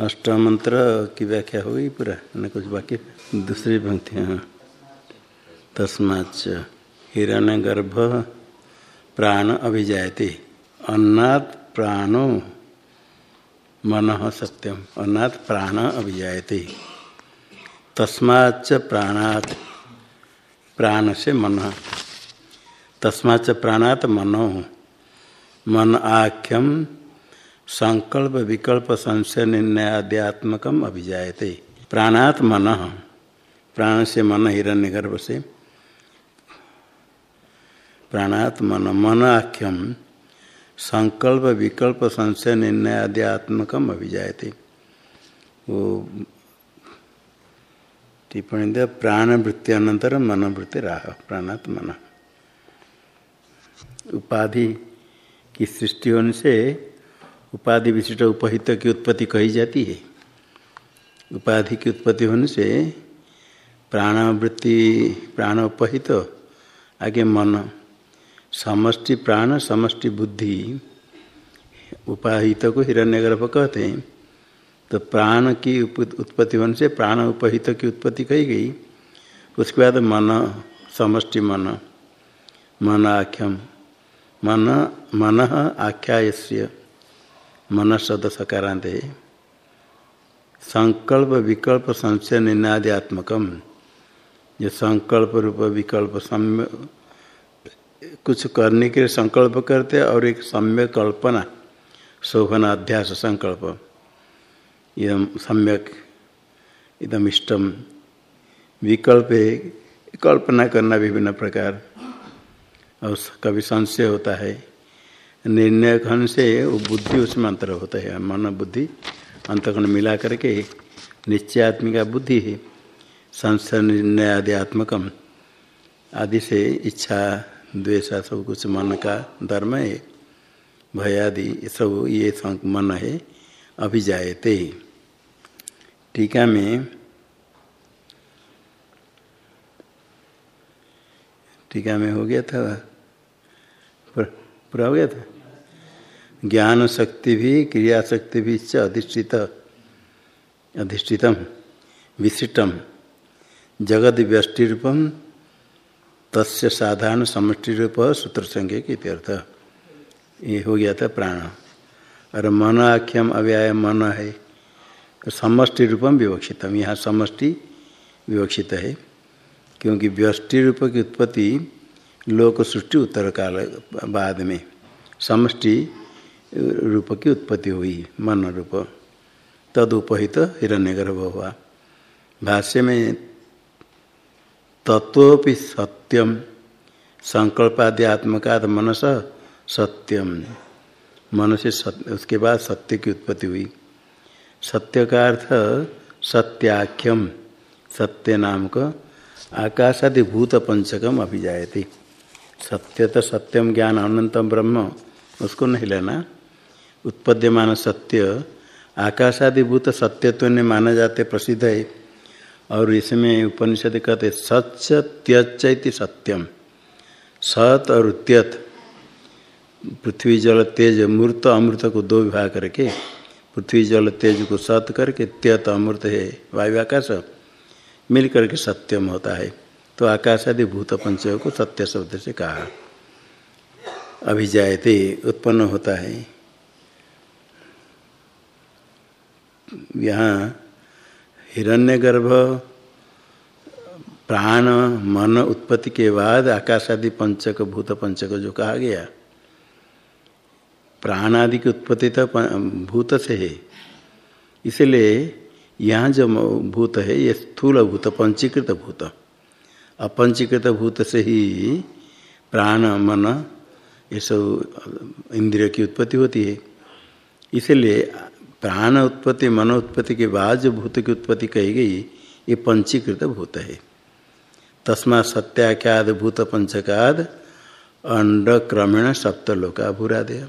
अष्टम मंत्र की व्याख्या हो गई पूरा न कुछ बाकी दूसरी पंक्ति हाँ। तस्माच हिरण्य गर्भ प्राण अभिजायते। अन्नात् प्राणो मन सत्यम। अन्नात् प्राण अभिजायते। तस्माच प्राणात् प्राण से मन। तस्माच प्राणात मनो। मन आख्यम संकल्प विकल्प संशय निर्णयाद्यात्मक अभिजायते। प्राणात मन प्राण से मन हिरण्यगर्भ से। प्राणात मन मन आख्यम संकल्प विकल्प संशय निर्णयाद्यात्मक अभिजायते। वो टिप्पणी दे, प्राणवृत्ति अनंतर मनोवृत्ति राह प्राणात मन उपाधि की सृष्टि होने से उपाधि विशिष्ट उपहित की उत्पत्ति कही जाती है। उपाधि की उत्पत्ति होने से प्राणवृत्ति प्राण उपहित आगे मन, समष्टि प्राण, समष्टि बुद्धि, उपाहित को हिरण्यगर्भ कहते हैं। तो प्राण की उत्पत्ति होने से प्राण उपहित की उत्पत्ति कही गई। उसके बाद मन, समष्टि मन मन आख्यम। मन मन आख्यायस्य। मन शब्द सकारांत है संकल्प विकल्प संशय निनाद्यात्मकम। जो संकल्प रूप विकल्प सम्य कुछ करने के लिए संकल्प करते और एक सम्य कल्पना, शोभन अध्यास संकल्प। इदम सम्यक, इदम इष्टम। विकल्प कल्पना करना विभिन्न प्रकार। और कभी संशय होता है। निर्णय खन से वो बुद्धि उसमें अंतर होता है। मन बुद्धि अंतकण मिला करके निश्चयात्मिका बुद्धि है। संशय निर्णय आदि आत्मकम आदि से इच्छा, द्वेषा सब कुछ मन का धर्म है। भयादि सब ये मन है। अभिजायते टीका में टीका में हो गया था। पूरा हो गया था। ज्ञान शक्ति भी, क्रिया शक्ति भी अधिष्ठित, अधिष्ठितम, विशिष्टम। जगद व्यष्टि रूपम, तस्य साधारण समष्टि रूप, सूत्र संज्ञ की तीर्थ ये हो गया था प्राण। और मन आख्यम अव्याय मन है। तो समष्टि रूपम विवक्षितम। यहाँ समष्टि विवक्षित है, क्योंकि व्यष्टि रूप की उत्पत्ति लोक सृष्टि उत्तर काल बाद में समष्टि रूप की उत्पत्ति हुई मन रूप तदुपहित हिरण्यगर्भ हुआ भाष्य में तत्वपि सत्यम संकल्पाद्यात्मकाद मनस सत्यम। मन से सत्य उसके बाद सत्य की उत्पत्ति हुई। सत्य का अर्थ सत्याख्यम सत्य नाम का आकाशादि भूत पंचकम अभिजायती। सत्य तो सत्यम ज्ञान अनंतम ब्रह्म, उसको नहीं लेना। उत्पद्यमान सत्य, आकाशादिभूत सत्यत्व ने माना जाते प्रसिद्ध है। और इसमें उपनिषद कहते सच त्यच सत्यम। सत और त्यत, पृथ्वी जल तेज मूर्त अमृत को दो विभाग करके, पृथ्वी जल तेज को सत करके, त्यत अमृत है, वायु आकाश मिल करके सत्यम होता है। तो आकाश आदि भूत पंच को सत्य शब्द से कहा। अभिजायते उत्पन्न होता है। यहाँ हिरण्यगर्भ, प्राण, मन उत्पत्ति के बाद आकाश आदि पंचक, भूत पंचक जो कहा गया प्राण आदि की उत्पत्ति तो भूत से है। इसलिए यहाँ जो भूत है, ये स्थूल भूत, पंचीकृत भूत। अपंचीकृत भूत से ही प्राण, मन, ये सब इंद्रिय की उत्पत्ति होती है। इसलिए प्राण उत्पत्ति, मन उत्पत्ति के बाद जो भूत की उत्पत्ति कही गई, ये पंचीकृत भूत है। तस्मा सत्याख्याद भूत पंचकाद अंड क्रमेण सप्तलोका भूरादय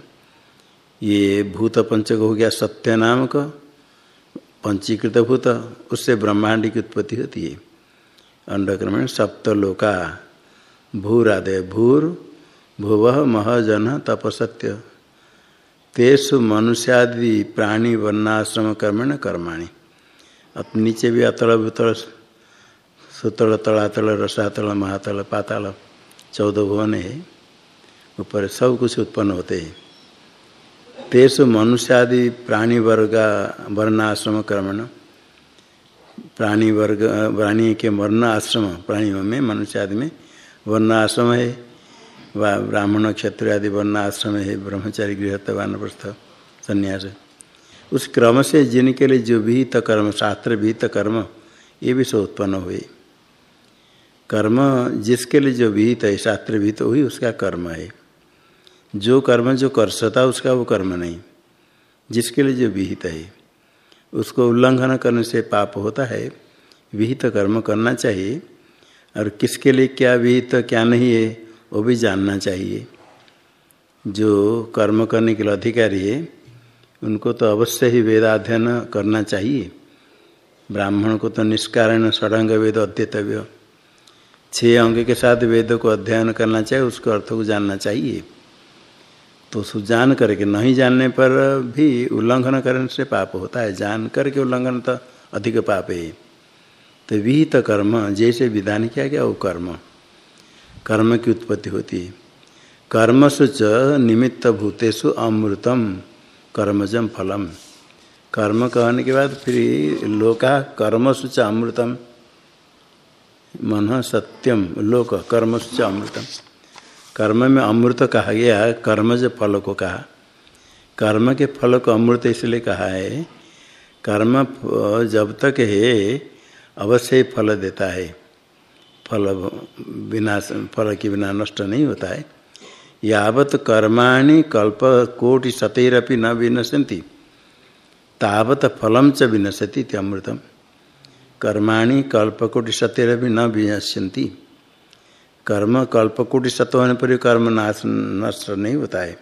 ये भूत पंचक हो गया सत्य नाम का पंचीकृत भूत, उससे ब्रह्मांड की उत्पत्ति होती है। अंडक्रमेण सप्तलोका। भूरादय भूर, भुव महजन तपसत्य। तेसु मनुष्यादि प्राणी वर्णाश्रम कर्मेण कर्माणी। अब नीचे भी अतल भूतल सुतल, तलातल, रसातल, महातल, पाताल, चौदह भुवन है। ऊपर सब कुछ उत्पन्न होते हैं। तेसु मनुष्यादि प्राणी वर्ग, वर्णाश्रम क्रमण प्राणी वर्ग, प्राणी के वर्ण आश्रम प्राणियों में मनुष्य आदि में वर्ण आश्रम है, व ब्राह्मण क्षत्र आदि वर्ण आश्रम है, ब्रह्मचारी गृहस्थ, वानप्रस्थ, संन्यास। उस क्रम से जिनके लिए जो विहित कर्म, शास्त्र विहित कर्म, ये भी सब उत्पन्न हुए। कर्म जिसके लिए जो विहित है, शास्त्र विहित हुई, उसका कर्म है। जो कर्म जो कर सकता उसका वो कर्म नहीं। जिसके लिए जो विहित है। उसको उल्लंघन करने से पाप होता है, विहित कर्म करना चाहिए। और किसके लिए क्या विहित, क्या नहीं है, वो भी जानना चाहिए। जो कर्म करने के लिए अधिकारी है, उनको तो अवश्य ही वेदाध्ययन करना चाहिए। ब्राह्मण को तो निष्कारण, षडंग वेद अध्यतव्य छः अंग के साथ वेद को अध्ययन करना चाहिए, उसको अर्थ को जानना चाहिए। तो उसको जान करके नहीं जानने पर भी उल्लंघन करने से पाप होता है। जान करके उल्लंघन तो अधिक पाप है। तो विहित कर्म, जैसे विधान किया गया, वो कर्म। कर्म की उत्पत्ति होती है। कर्मसु च निमित्त भूतेषु अमृतम कर्मजम फलम। कर्म कहने के बाद फिर लोका कर्मसु च अमृतम। मन सत्यम, लोक कर्मसु च अमृतम। कर्म में अमृत कहा गया कर्मज फल को कहा। कर्म के फल को अमृत इसलिए कहा है, कर्म जब तक है, अवश्य ही फल देता है। फल बिना, फल के बिना नष्ट नहीं होता है। यावत कर्माणि कल्प कोटि सतरपि न विनशंति तावत फलम च विनशति अमृतम कर्माणि कल्पकोटि सतरपि न विनश्यंती कर्म कल्पकुट सत्व होने पर कर्म नाश, नष्ट नहीं होता है।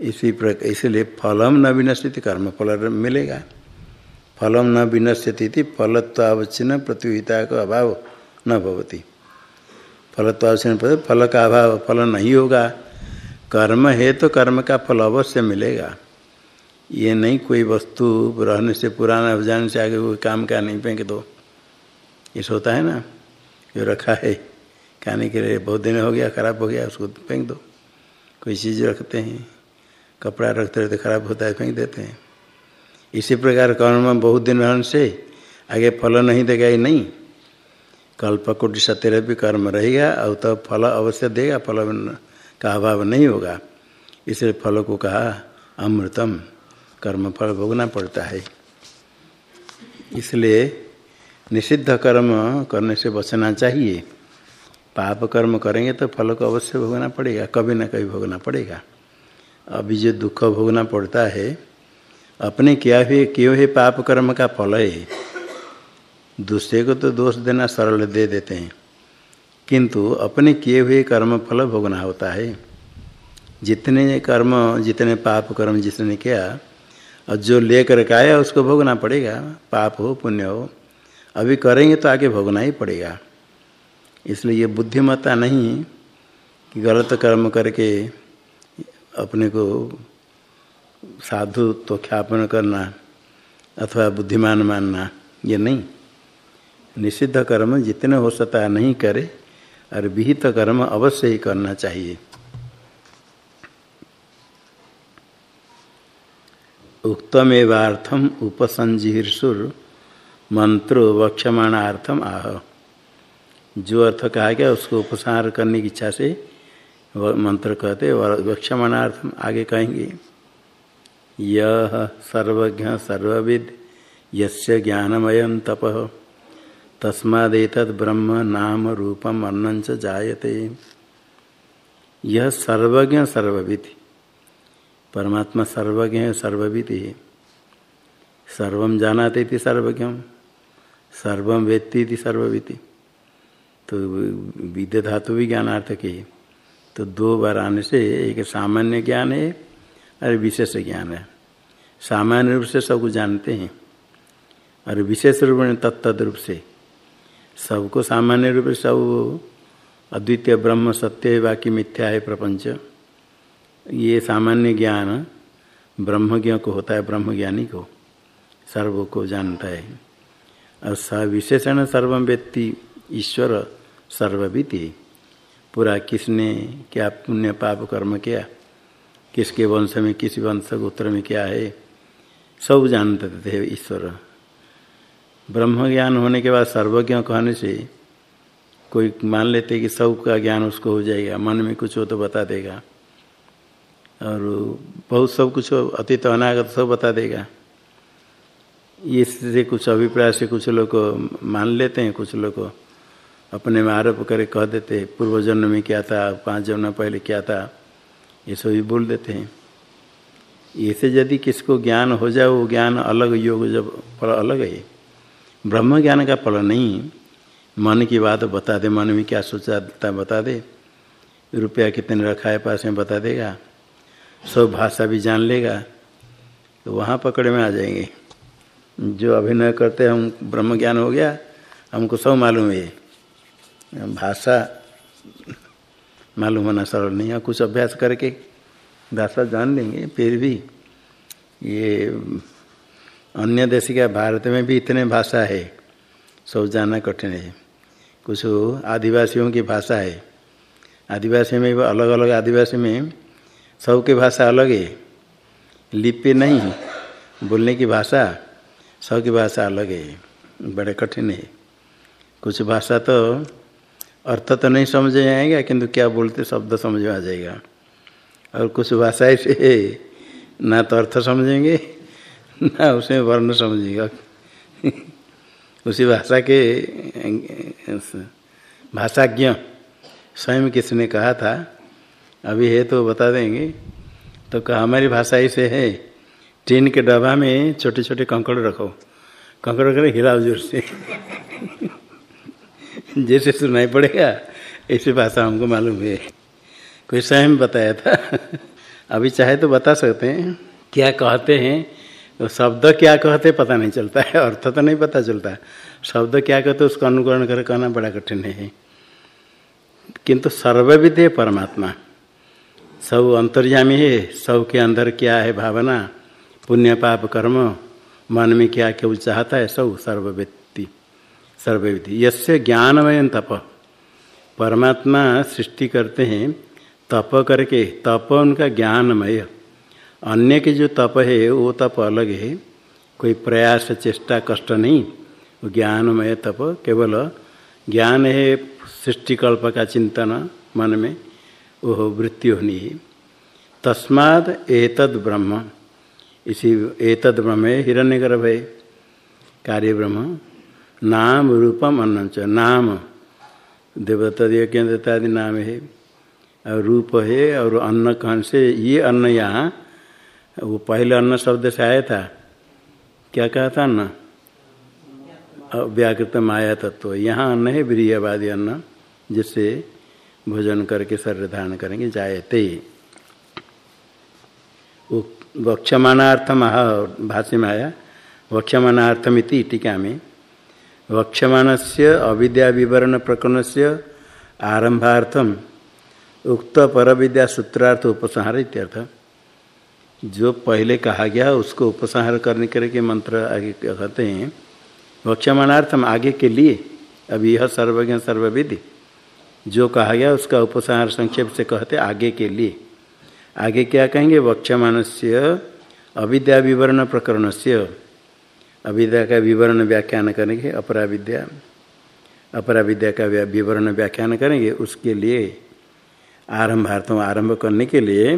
इसी प्रकार इसलिए फलम न विनश्यति, कर्म फल मिलेगा। फलम न विनश्यति फलत्वावच्छिन्न प्रतियोगिता का अभाव न भवती। फलत्वावच्छिन्न फल का अभाव, फल नहीं होगा। कर्म है तो कर्म का फल अवश्य मिलेगा। ये नहीं कोई वस्तु रहने से पुराना जाने से आगे कोई काम का नहीं, फेंक दो। इस होता है ना? जो रखा है। खाने के लिए बहुत दिन हो गया, खराब हो गया, उसको फेंक दो। कोई चीज़ रखते हैं, कपड़ा रखते रहते खराब होता है, फेंक देते हैं। इसी प्रकार कर्म बहुत दिन रहने से आगे फल नहीं देगा ही नहीं। कल्पकुट सत्य भी कर्म रहेगा, और तब तो फल अवश्य देगा, फल का अभाव नहीं होगा। इसलिए फल को कहा, अमृतम, कर्म फल भोगना पड़ता है। इसलिए निषिद्ध कर्म करने से बचना चाहिए। पाप कर्म करेंगे तो फल को अवश्य भोगना पड़ेगा, कभी ना कभी भोगना पड़ेगा। अभी जो दुख भोगना पड़ता है, अपने क्या हुए क्यों है पाप कर्म का फल है, दूसरे को तो दोष देना सरल दे देते हैं। किंतु अपने किए हुए कर्म फल भोगना होता है। जितने कर्म, जितने पाप कर्म जिसने किया और जो लेकर के आया उसको भोगना पड़ेगा, पाप हो, पुण्य हो, अभी करेंगे तो आगे भोगना ही पड़ेगा। इसलिए ये बुद्धिमत्ता नहीं कि गलत कर्म करके अपने को साधु तो ख्यापन करना अथवा बुद्धिमान मानना, ये नहीं। निषिद्ध कर्म जितने हो सकता नहीं करे, और विहित कर्म अवश्य ही करना चाहिए। उक्तमेवाथम उपसंजीर्षुर मंत्रो वक्षमाणार्थम आह। जो अर्थ कहा गया, उसको उपसार करने की इच्छा से मंत्र कहते वक्षमणार्थम आगे कहेंगे। यह सर्वज्ञ सर्वविद, यस्य ज्ञानमय तप तस्मादेत ब्रह्म नाम रूपम अन्न जायते। यह सर्वज्ञ सर्वविद, परमात्मा सर्वज्ञ सर्वविद है। सर्व जानाते सर्वज्ञ, सर्व वेत्ती सर्वविति तो विद्य धातु भी ज्ञानार्थक है तो दो बार आने से एक सामान्य ज्ञान है, और विशेष ज्ञान है। सामान्य रूप से सबको जानते हैं, और विशेष रूप में तत्त रूप से। सबको सामान्य रूप से सब अद्वितीय, ब्रह्म, सत्य है बाकी मिथ्या है, प्रपंच। ये सामान्य ज्ञान ब्रह्मज्ञ को होता है, ब्रह्मज्ञानी को, सर्व को जानता है। और स विशेषण सर्व व्यक्ति ईश्वर सर्वविधि। पूरा किसने, क्या पुण्य पाप कर्म किया? किसके वंश में, किस वंश गोत्र में क्या है? सब जानते थे ईश्वर। ब्रह्म ज्ञान होने के बाद सर्वज्ञ कहने से कोई मान लेते कि सब का ज्ञान उसको हो जाएगा, मन में कुछ हो तो बता देगा। और बहुत सब कुछ अतीत अनागत सब बता देगा। इससे कुछ अभिप्राय से कुछ लोग मान लेते हैं, कुछ लोग अपने में आरोप करे, कह देते, पूर्व जन्म में क्या था पाँच जन्म पहले क्या था, ये सब भी बोल देते हैं। ऐसे यदि किसको ज्ञान हो जाए, वो ज्ञान अलग योग जब फल अलग है। ब्रह्म ज्ञान का फल नहीं। मन की बात बता दे, मन में क्या सोचा बता दे। रुपया कितने रखा है, पास में बता देगा। सब भाषा भी जान लेगा तो वहाँ पकड़े में आ जाएँगे। जो अभिनय करते हम ब्रह्म ज्ञान हो गया, हमको सब मालूम है। भाषा मालूम होना सरल नहीं है। कुछ अभ्यास करके भाषा जान लेंगे, फिर भी ये अन्य देश का भारत में भी इतने भाषा है, सब जानना कठिन है। कुछ आदिवासियों की भाषा है। आदिवासी में अलग अलग आदिवासी में सबकी भाषा अलग है। लिपि नहीं, बोलने की भाषा सबकी भाषा अलग है, बड़े कठिन है। कुछ भाषा तो अर्थ तो नहीं समझ में आएगा किंतु क्या बोलते शब्द समझ में आ जाएगा। और कुछ भाषा ऐसे ना तो अर्थ समझेंगे, ना उसमें वर्ण समझेगा। उसी भाषा के, भाषाज्ञ, स्वयं किसने कहा था, अभी है तो बता देंगे। तो कहा, हमारी भाषा ऐसे है, टीन के डब्बा में छोटे छोटे कंकड़ रखो। कंकड़ रखो हिलाओ ज़ोर से। जैसे सुनाई पड़ेगा, ऐसी भाषा हमको मालूम है। कोई स्वयं बताया था? अभी चाहे तो बता सकते हैं। क्या कहते हैं? तो शब्द क्या कहते पता नहीं चलता है, अर्थ तो नहीं पता चलता। शब्द क्या कहते उसका अनुकरण कर कहना बड़ा कठिन है। किंतु सर्वविद है परमात्मा। सब अंतर्यामी है, सब के अंदर क्या है भावना? पुण्य पाप कर्म, मन में क्या क्या चाहता है, सब सर्वव्यक्ति सर्वविधि। यसे ज्ञानमय तप। परमात्मा सृष्टि करते हैं, तप करके, तप उनका ज्ञानमय। अन्य के जो तप है, वो तप अलग है। कोई प्रयास, चेष्टा, कष्ट नहीं। वो ज्ञानमय तप, केवल ज्ञान है सृष्टिकल्प का चिंतन मन में, वो वृत्ति होनी है। तस्माद एतद ब्रह्म। इसी एतद ब्रह्म है हिरण्य गर्भ है। कार्य ब्रह्म। नाम रूपम अन्न च नाम देवतद केंद्रता नाम है। और रूप है और अन्न कहन से, ये अन्न यहाँ, वो पहले अन्न शब्द से आया था। क्या कहा था अन्न? व्याकृत माया तत्व। यहाँ अन्न है, ब्रियवादी अन्न, जिससे भोजन करके शरीर धारण करेंगे, जायते। वक्षमानार्थम भाष्य में आया वक्षमानार्थमिति टीका में। वक्षमान से अविद्या विवरण प्रकरण से आरंभार्थम उक्त पर विद्या सूत्रार्थ उपसंहार इत्यर्थ। जो पहले कहा गया, उसको उपसंहार करने करके मंत्र आगे कहते हैं, वक्षमाणार्थम आगे के लिए, अब यह सर्वज्ञ सर्वविधि जो कहा गया, उसका उपसंहार संक्षेप से कहते आगे के लिए। आगे क्या कहेंगे? वक्षमान से अविद्या विवरण प्रकरण से अविद्या का विवरण व्याख्यान करेंगे अपरा विद्या अपरा विद्या का विवरण व्याख्यान करेंगे, उसके लिए आरंभार्थों आरंभ करने के लिए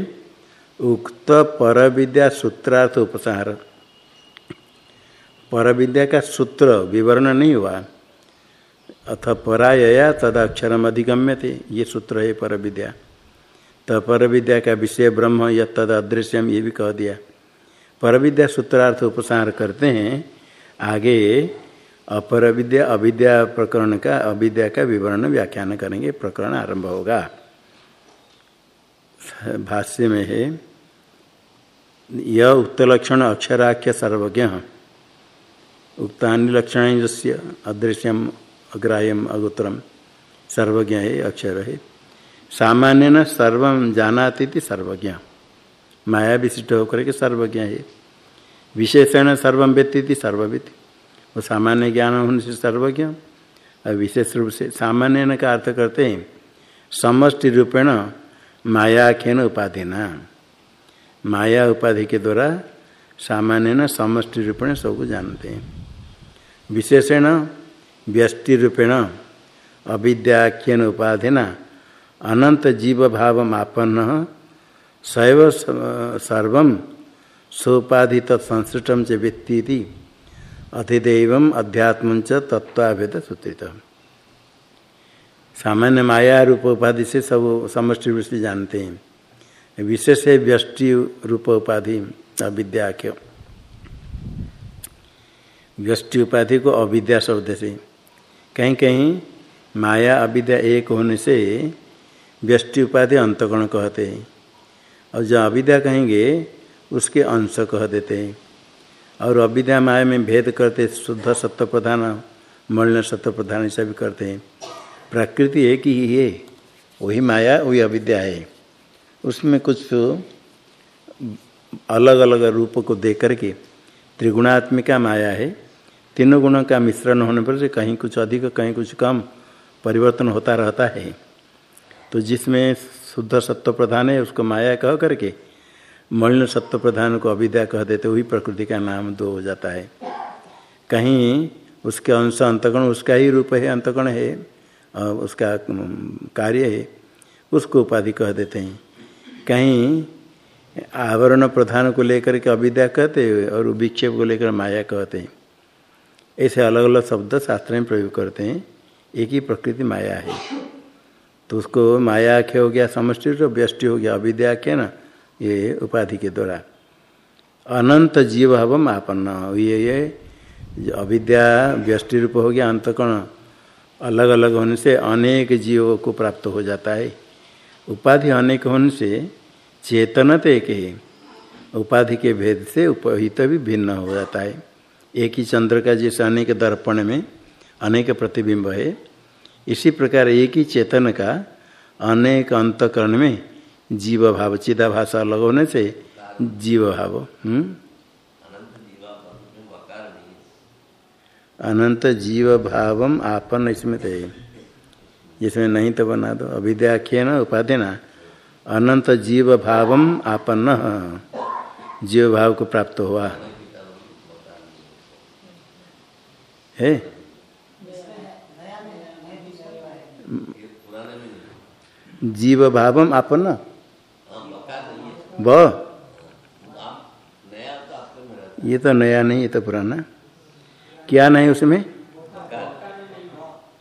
उक्त पर विद्या सूत्रार्थ उपसार पर विद्या का सूत्र विवरण नहीं हुआ, अथ पराया तद अक्षरम अधिगम्य थे ये सूत्र है पर विद्या तो पर विद्या का विषय ब्रह्म या तद अदृश्यम ये भी कह दिया। पर विद्या सूत्रार्थ उपसार करते हैं आगे अपर विद्या अविद्या प्रकरण का, अविद्या का विवरण व्याख्यान करेंगे, प्रकरण आरंभ होगा। भाष्य में है, यह उक्त लक्षण अक्षराख्य सर्वज्ञ। उक्ता लक्षण जस्य अदृश्यम, अग्राह्यम अगोत्रम सर्वज्ञ है, अक्षर है। सामान्य न सर्व जानाती सर्वज्ञ। माया विशिष्ट होकर के सर्वज्ञ है। विशेषण सर्वम व्यक्ति सर्वविद वो सामान्य ज्ञान होने से सर्वज्ञ। और विशेष रूप से सामान्य का अर्थ करते हैं, समष्टि रूपेण मायाख्यन उपाधि न माया उपाधि के द्वारा सामान्य न समष्टि रूपेण सबको जानते हैं। विशेषण व्यष्टि रूपेण अविद्याख्यन उपाधि न अनंत जीव भाव मापन्न सर्व सोपाधि तत्संसृष्टम व्यक्ति अतिदेव अध्यात्म च तत्वाभेद सूत्रित। सामान्य माया रूप उपाधि से सब समष्टि से जानते हैं। विशेष है व्यष्टि रूप उपाधि अविद्याख्य व्यष्टि उपाधि को अविद्या शब्द से। कहीं कहीं माया अविद्या एक होने से व्यष्टि उपाधि अंतगुण कहते हैं। और जो अविद्या कहेंगे उसके अंश कह देते हैं। और अविद्या माया में भेद करते शुद्ध सत्य प्रधान मलिन सत्य प्रधान ऐसा भी करते हैं। प्रकृति एक ही है, वही माया, वही अविद्या है। उसमें कुछ अलग अलग रूप को दे करके त्रिगुणात्मिका माया है। तीनों गुणों का मिश्रण होने पर से कहीं कुछ अधिक, कहीं कुछ कम परिवर्तन होता रहता है। तो जिसमें शुद्ध सत्व प्रधान है, उसको माया कह करके मलिन सत्व प्रधान को अविद्या कह देते वही प्रकृति का नाम दो हो जाता है। कहीं उसके अंश अंतगण उसका ही रूप है, अंतगण है, और उसका कार्य है, उसको उपाधि कह देते हैं। कहीं आवरण प्रधान को लेकर के अविद्या कहते हैं और विक्षेप को लेकर माया कहते हैं। ऐसे अलग अलग शब्द शास्त्र में प्रयोग करते हैं। एक ही प्रकृति माया है। तो उसको माया आख्य हो गया, समष्टि तो व्यष्टि हो गया, अविद्या आख्य ना। ये उपाधि के द्वारा। अनंत जीव हवम आपन्न। ये ये अविद्या व्यष्टि रूप हो गया अंतकण अलग अलग होने से अनेक जीवों को प्राप्त हो जाता है। उपाधि अनेक होने से चेतन तो एक ही उपाधि के भेद से उपहित भी भिन्न हो जाता है। एक ही चंद्र का जैसे अनेक दर्पण में अनेक प्रतिबिंब है। इसी प्रकार एक ही चेतन का अनेक अंतकरण में जीव भाव चिदाभास अलग होने से जीव भाव हम्म? अनंत जीव भावम आपन इसमें थे। जिसमें नहीं तो बना दो। अविद्याख्य न उपाधि ना अनंत जीव भावम आपन्न जीव भाव को प्राप्त हुआ। है? जीव भावम आपन्न ब। ये तो नया नहीं ये तो पुराना। क्या नहीं उसमें?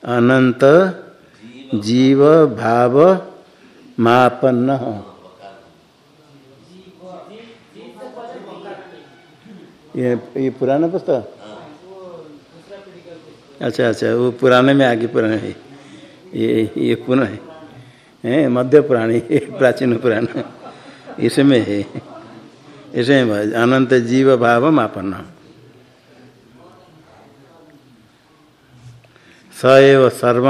अनंत जीव भाव मापन्न ये ये पुराना पुस्तक? अच्छा अच्छा वो पुराने में आगे पुराने है। ये ये पुनः है, मध्य पुराणी प्राचीन पुराण इसमें है। इसमें अनंत जीव भाव मापन्न स सर्व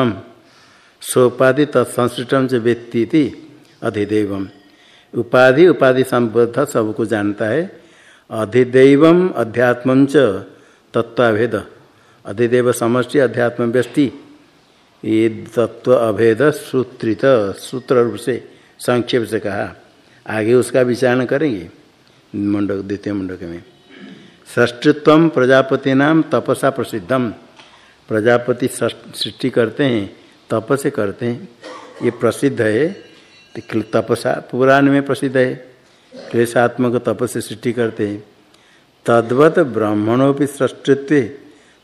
सोपाधि तत्संश्रिष्टम से व्यक्ति अधिदेव उपाधि उपाधि संबद्ध सबको जानता है। अधिदेव अध्यात्म च तत्वाभेद अधिदेव समष्टि, अध्यात्म व्यष्टि। ये तत्व अभेद सूत्रित सूत्र रूप से, संक्षेप से कहा। आगे उसका विचारण करेंगे। मुंडक, द्वितीय मुंडक में। षष्टत्व प्रजापति नाम तपसा प्रसिद्धम प्रजापति सृष्टि करते हैं तप से करते हैं। ये प्रसिद्ध है। तपसा पुराण में प्रसिद्ध है। क्लेशात्मक तप से सृष्टि करते हैं। तद्वत ब्राह्मणों भी सृष्टित्व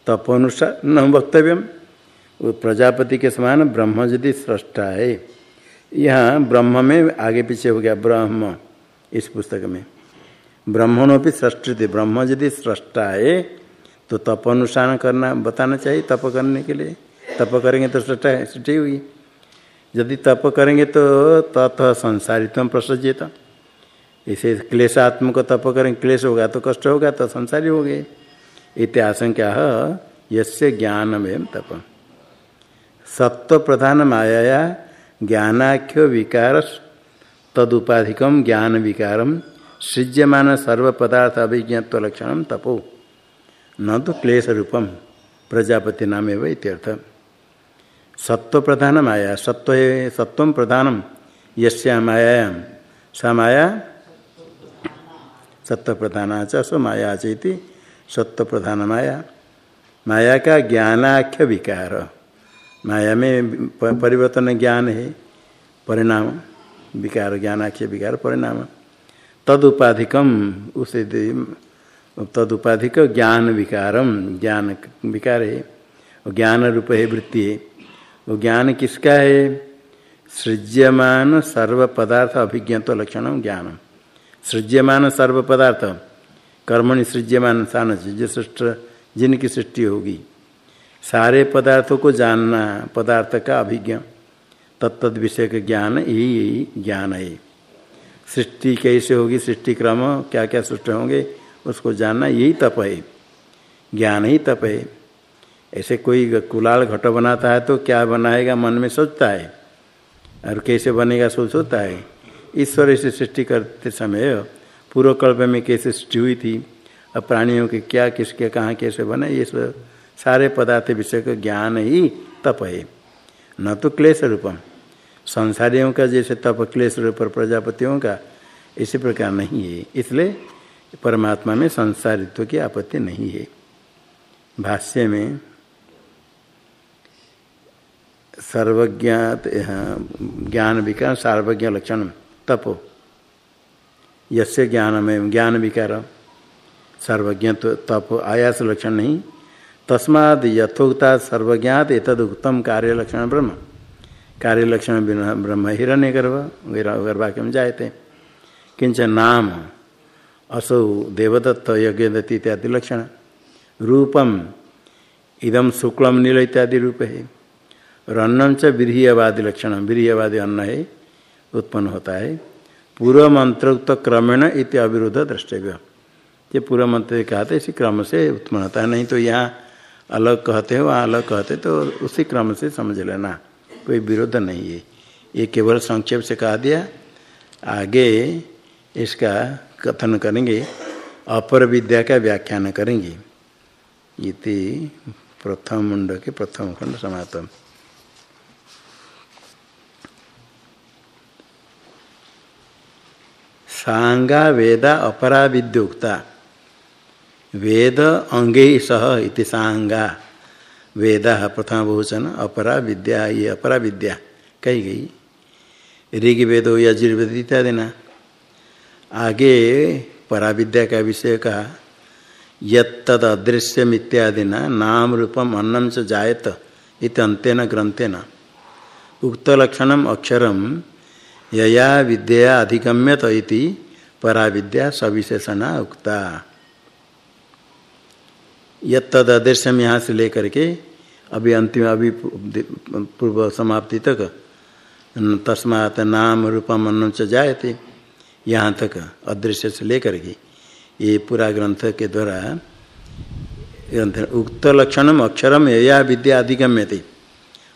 तपोनुसार न वक्तव्यम। प्रजापति के समान ब्रह्म यदि सृष्टा है। यहाँ ब्रह्म में आगे पीछे हो गया ब्रह्म, इस पुस्तक में। ब्रह्मणों भी सृष्टि ब्रह्म यदि सृष्टा है तो तप अनुष्ठान करना, बताना चाहिए तप करने के लिए। तप करेंगे तो सृष्टा सृष्टि हुई यदि तप करेंगे तो तथ संसारित्व प्रसजित इसे क्लेशात्मक तप करेंगे क्लेश होगा तो कष्ट होगा तो संसारी हो गए। इत्याशंका यसे ज्ञान में तप। सत्व प्रधान माया ज्ञानाख्य विकार तदुपाधिकम ज्ञान विकारम सृज्यमान सर्व पदार्थ अभिज्ञत्व लक्षण तपो। न तो क्लेश रूपम प्रजापति नाम एवं इत्यर्थ सत्व प्रधान माया सत्व सत्व प्रधानम यस्या मायाम सा माया? सत्व प्रधान च माया चेती सत्व प्रधान माया माया का ज्ञानाख्य विकार माया में परिवर्तन ज्ञान है, परिणाम, विकार ज्ञानाख्य विकार, परिणाम। तदुपाधिकम, उसे तदुपाधिक ज्ञान विकारम, ज्ञान विकार है, और ज्ञान रूप है वृत्ति है। वो ज्ञान किसका है? सृज्यमान सर्व पदार्थ अभिज्ञात लक्षण ज्ञान सृज्यमान सर्व पदार्थ कर्मणि सृज्यमान सान जो सृष्ट, जिनकी सृष्टि होगी। सारे पदार्थों को जानना, पदार्थ का अभिज्ञ तत्त विषय का ज्ञान, यही यही ज्ञान है। सृष्टि कैसे होगी, सृष्टि क्रम क्या क्या सृष्टि होंगे, उसको जानना यही तप है। ज्ञान ही तप है। ऐसे कोई कुलाल घट बनाता है तो क्या बनाएगा, मन में सोचता है। और कैसे बनेगा, सोच होता है। ईश्वर ऐसे सृष्टि करते समय पूर्व कल्प में कैसे सृष्टि हुई थी, अब प्राणियों के क्या, किसके, कहाँ कैसे बने, ये सब सारे पदार्थ विषय का ज्ञान ही तप है। न तो क्लेश रूपम। संसारियों का जैसे तप क्लेश रूप प्रजापतियों का, इसी प्रकार नहीं है। इसलिए परमात्मा में संसारित्व की आपत्ति नहीं है। भाष्य में सर्वज्ञात ज्ञान विकार, सार्वज्ञ लक्षण, तपो। ज्ञान में ज्ञान विकार। सर्वज्ञ तो तप, आयास लक्षण नहीं। तस्माद यथोक्ता सर्वज्ञात एतद उत्तम कार्य लक्षण ब्रह्म। कार्य लक्षण ब्रह्म हिरण्य गर्भ गर्भाक्यम जायते। किंच नाम, असौ देवदत्त, यज्ञदत्त इत्यादि लक्षण। रूपम इदम शुक्लम नील इत्यादि रूप। है और अन्नम च विरीयवादी लक्षण विरीयवादी अन्न है उत्पन्न होता है। पूर्व मंत्रोक्त क्रमेण इति अविरोध द्रष्टव्य ये पूर्व मंत्र कहा था, इसी क्रम से उत्पन्न होता है। नहीं तो यहाँ अलग कहते हो, वहाँ अलग कहते तो उसी क्रम से समझ लेना। कोई विरोध नहीं है। ये केवल संक्षेप से कहा दिया। आगे इसका कथन करेंगे। अपर विद्या का व्याख्यान करेंगे। इति प्रथम मुंड के प्रथम खंड समाप्त सांगा वेदा अपरा विद्युक्ता वेद अंगे सह इति सांगा। वेद प्रथम बहुचन, अपरा विद्या, ये अपरा विद्या, कही गई। ऋग वेद यजुर्वेद इत्यादि ना। आगे परा विद्या का विषय का यद अदृश्यम इत्यादि न, नाम रूपम अन्नम च जायत इत अंतेन ग्रंथेन उक्त लक्षणम यया विद्या अधिगम्यत परा विद्या सविशेषणा उक्ता। यद अदृश्यम यहाँ से लेकर के अभी अंतिम, अभी पूर्व समाप्ति तक तस्मात नाम रूपम अन्न च जायते। यहाँ तक अदृश्य से लेकर के ये पूरा ग्रंथ के द्वारा ग्रंथ उक्त लक्षणम अक्षरम यया विद्या अधिगम्य थे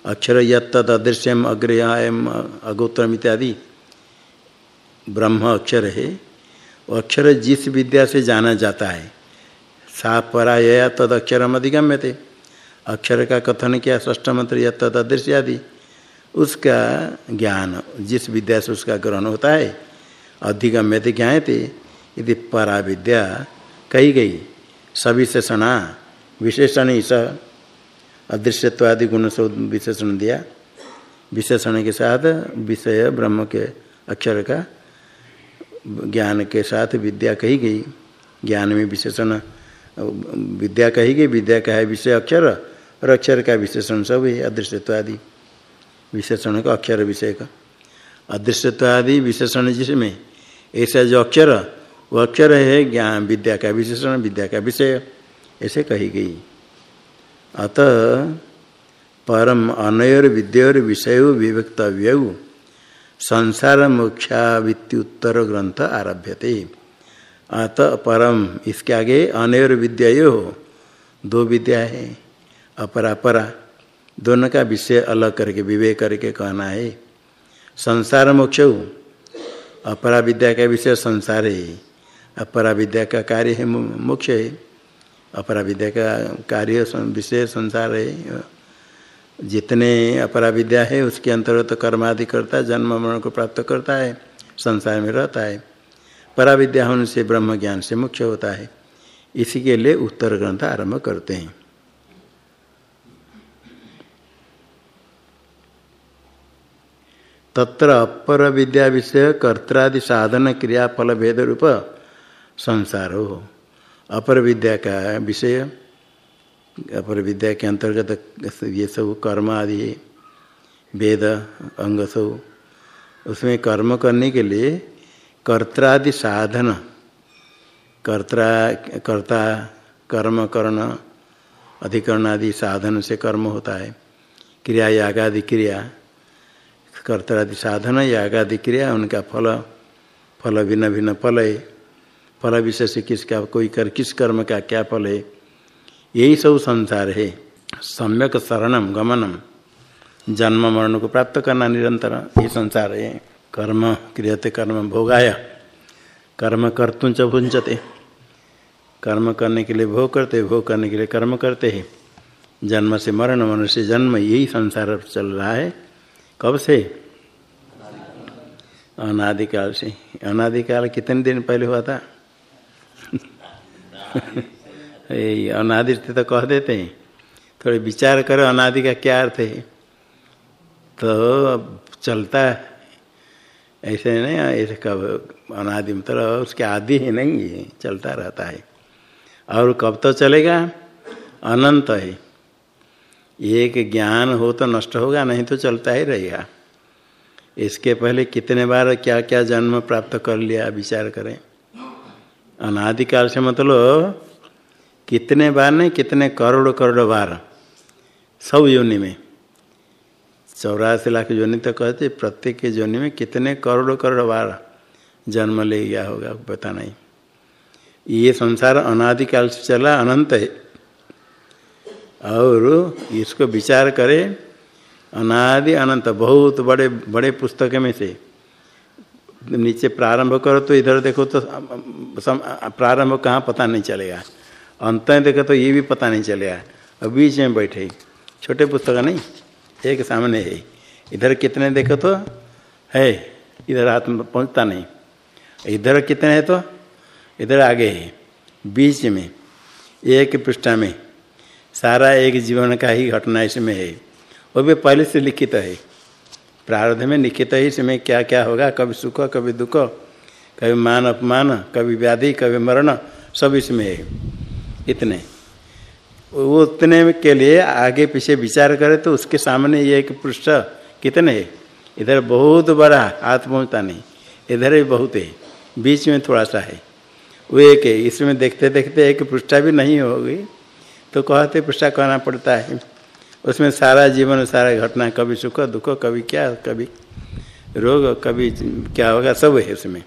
अक्षर यद अदृश्यम अग्रयाम अगोत्रम इत्यादि ब्रह्म अक्षर है। अक्षर जिस विद्या से जाना जाता है सा पराया तद अक्षरम अधिगम्य थे अक्षर का कथन किया, ष्ठ मंत्र या तद अदृश्य आदि। उसका ज्ञान, जिस विद्या से उसका ग्रहण होता है अधिगम्य ज्ञाए थे यदि परा विद्या कही गई सविशेषणा विशेषण ही स अदृश्यत्वादि गुण से विशेषण दिया। विशेषण के साथ विषय ब्रह्म के अक्षर का ज्ञान के साथ विद्या कही गई। ज्ञान में विशेषण विद्या कही गई विद्या का है विषय अक्षर, और अक्षर का विशेषण सब है अदृश्यत्वादि विशेषण का अक्षर विषय का। अदृश्यत्वादि विशेषण जिसमें, ऐसा जो अक्षर, वो अक्षर है ज्ञान, विद्या का विशेषण, विद्या का विषय, ऐसे कही गई। अतः परम अनयर विद्योर विषय विवक्तव्य, संसार मोक्षावित्युत्तर ग्रंथ आरभ्यते। अतः परम इसके आगे अनयर विद्या हो दो विद्या है। अपरा परा। दोनों का विषय अलग करके, विवेक करके कहना है। संसार मोक्ष। अपरा विद्या का विषय संसार है। अपरा विद्या का कार्य है मोक्ष है। अपरा विद्या का कार्य विषय संसार है। जितने अपरा विद्या है, उसके अंतर्गत तो कर्म आदि करता है जन्म मरण को प्राप्त करता है, संसार में रहता है। परा विद्या होने से ब्रह्म ज्ञान से मुख्य होता है। इसी के लिए उत्तर ग्रंथ आरंभ करते हैं। तत्र अपर विद्या विषय कर्त्रादि साधन क्रिया फल भेद रूप संसार। हो अपर विद्या का विषय अपर विद्या के अंतर्गत ये सब कर्म आदि, वेद, अंग सब, उसमें कर्म करने के लिए कर्त्रादि साधन कर्ता कर्ता, कर्म, करण अधिकरण आदि साधन से कर्म होता है। क्रिया, यागादि क्रिया कर्तादि साधन, यागादि क्रिया, उनका फल फल भिन्न भिन्न फल है। फल विशेष किसका, कोई कर, किस कर्म का क्या फल है? यही सब संसार है। सम्यक शरणम गमनम जन्म मरण को प्राप्त करना निरंतर ये संसार है। कर्म क्रियते कर्म भोगाय। कर्म कर्तुं च भुंजते कर्म करने के लिए भोग करते, भोग करने के लिए कर्म करते हैं। जन्म से मरण से जन्म, यही संसार चल रहा है। कब से? अनादिकाल से। अनादिकाल कितने दिन पहले हुआ था? अनादि तो कह देते हैं। थोड़े विचार करो, अनादि का क्या अर्थ है? तो चलता है। ऐसे नहीं ऐसे कब अनादि मतलब उसके आदि ही नहीं है, चलता रहता है। और कब तो चलेगा? अनंत है। एक ज्ञान हो तो नष्ट होगा, नहीं तो चलता ही रहेगा। इसके पहले कितने बार क्या क्या जन्म प्राप्त कर लिया, विचार करें। अनादिकाल से मतलब कितने बार नहीं, कितने करोड़ करोड़ बार। सब योनि में। चौरासी लाख योनि तो कहते, प्रत्येक के योनि में कितने करोड़ करोड़ बार जन्म ले गया होगा पता नहीं। ये संसार अनादिकाल से चला, अनंत है। और इसको विचार करें, अनादि, अनंत, बहुत बड़े बड़े पुस्तक में से। नीचे प्रारंभ करो तो इधर देखो तो प्रारंभ कहाँ पता नहीं चलेगा। अंत देखो तो ये भी पता नहीं चलेगा। और बीच में बैठे। छोटे पुस्तक नहीं। एक सामने है। इधर कितने देखो तो? है। इधर हाथ में पहुँचता नहीं। इधर कितने है तो? इधर आगे है। बीच में, एक पृष्ठा में। सारा एक जीवन का ही घटना इसमें है। वो भी पहले से लिखित है। प्रारब्ध में लिखित है इसमें क्या क्या होगा? कभी सुख, कभी दुख, कभी मान, अपमान, कभी व्याधि, कभी मरण, सब इसमें है। इतने। वो उतने के लिए आगे पीछे विचार करे तो उसके सामने ये एक पृष्ठ कितने है? इधर बहुत बड़ा हाथ पहुँचता नहीं, इधर भी बहुत है, बीच में थोड़ा सा है। वो एक है, इसमें देखते देखते एक पृष्ठा भी नहीं होगी। तो कहते पृष्ठा कहना पड़ता है। उसमें सारा जीवन, सारा घटना, कभी सुख, दुख, कभी क्या, कभी रोग, कभी क्या होगा, सब है उसमें।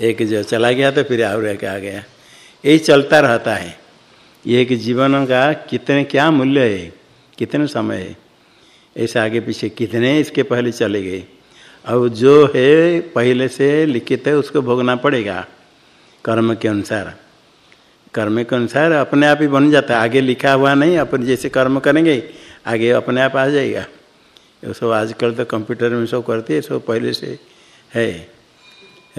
एक जो चला गया तो फिर और एक आ गया। यही चलता रहता है। ये कि जीवन का कितने क्या मूल्य है, कितने समय है। ऐसे आगे पीछे कितने इसके पहले चले गए। अब जो है पहले से लिखित है, उसको भोगना पड़ेगा कर्म के अनुसार। कर्म के अनुसार अपने आप ही बन जाता है। आगे लिखा हुआ नहीं, अपन जैसे कर्म करेंगे, आगे अपने आप आ जाएगा। ये सब आजकल तो कंप्यूटर में सब करते हैं, सब पहले से है।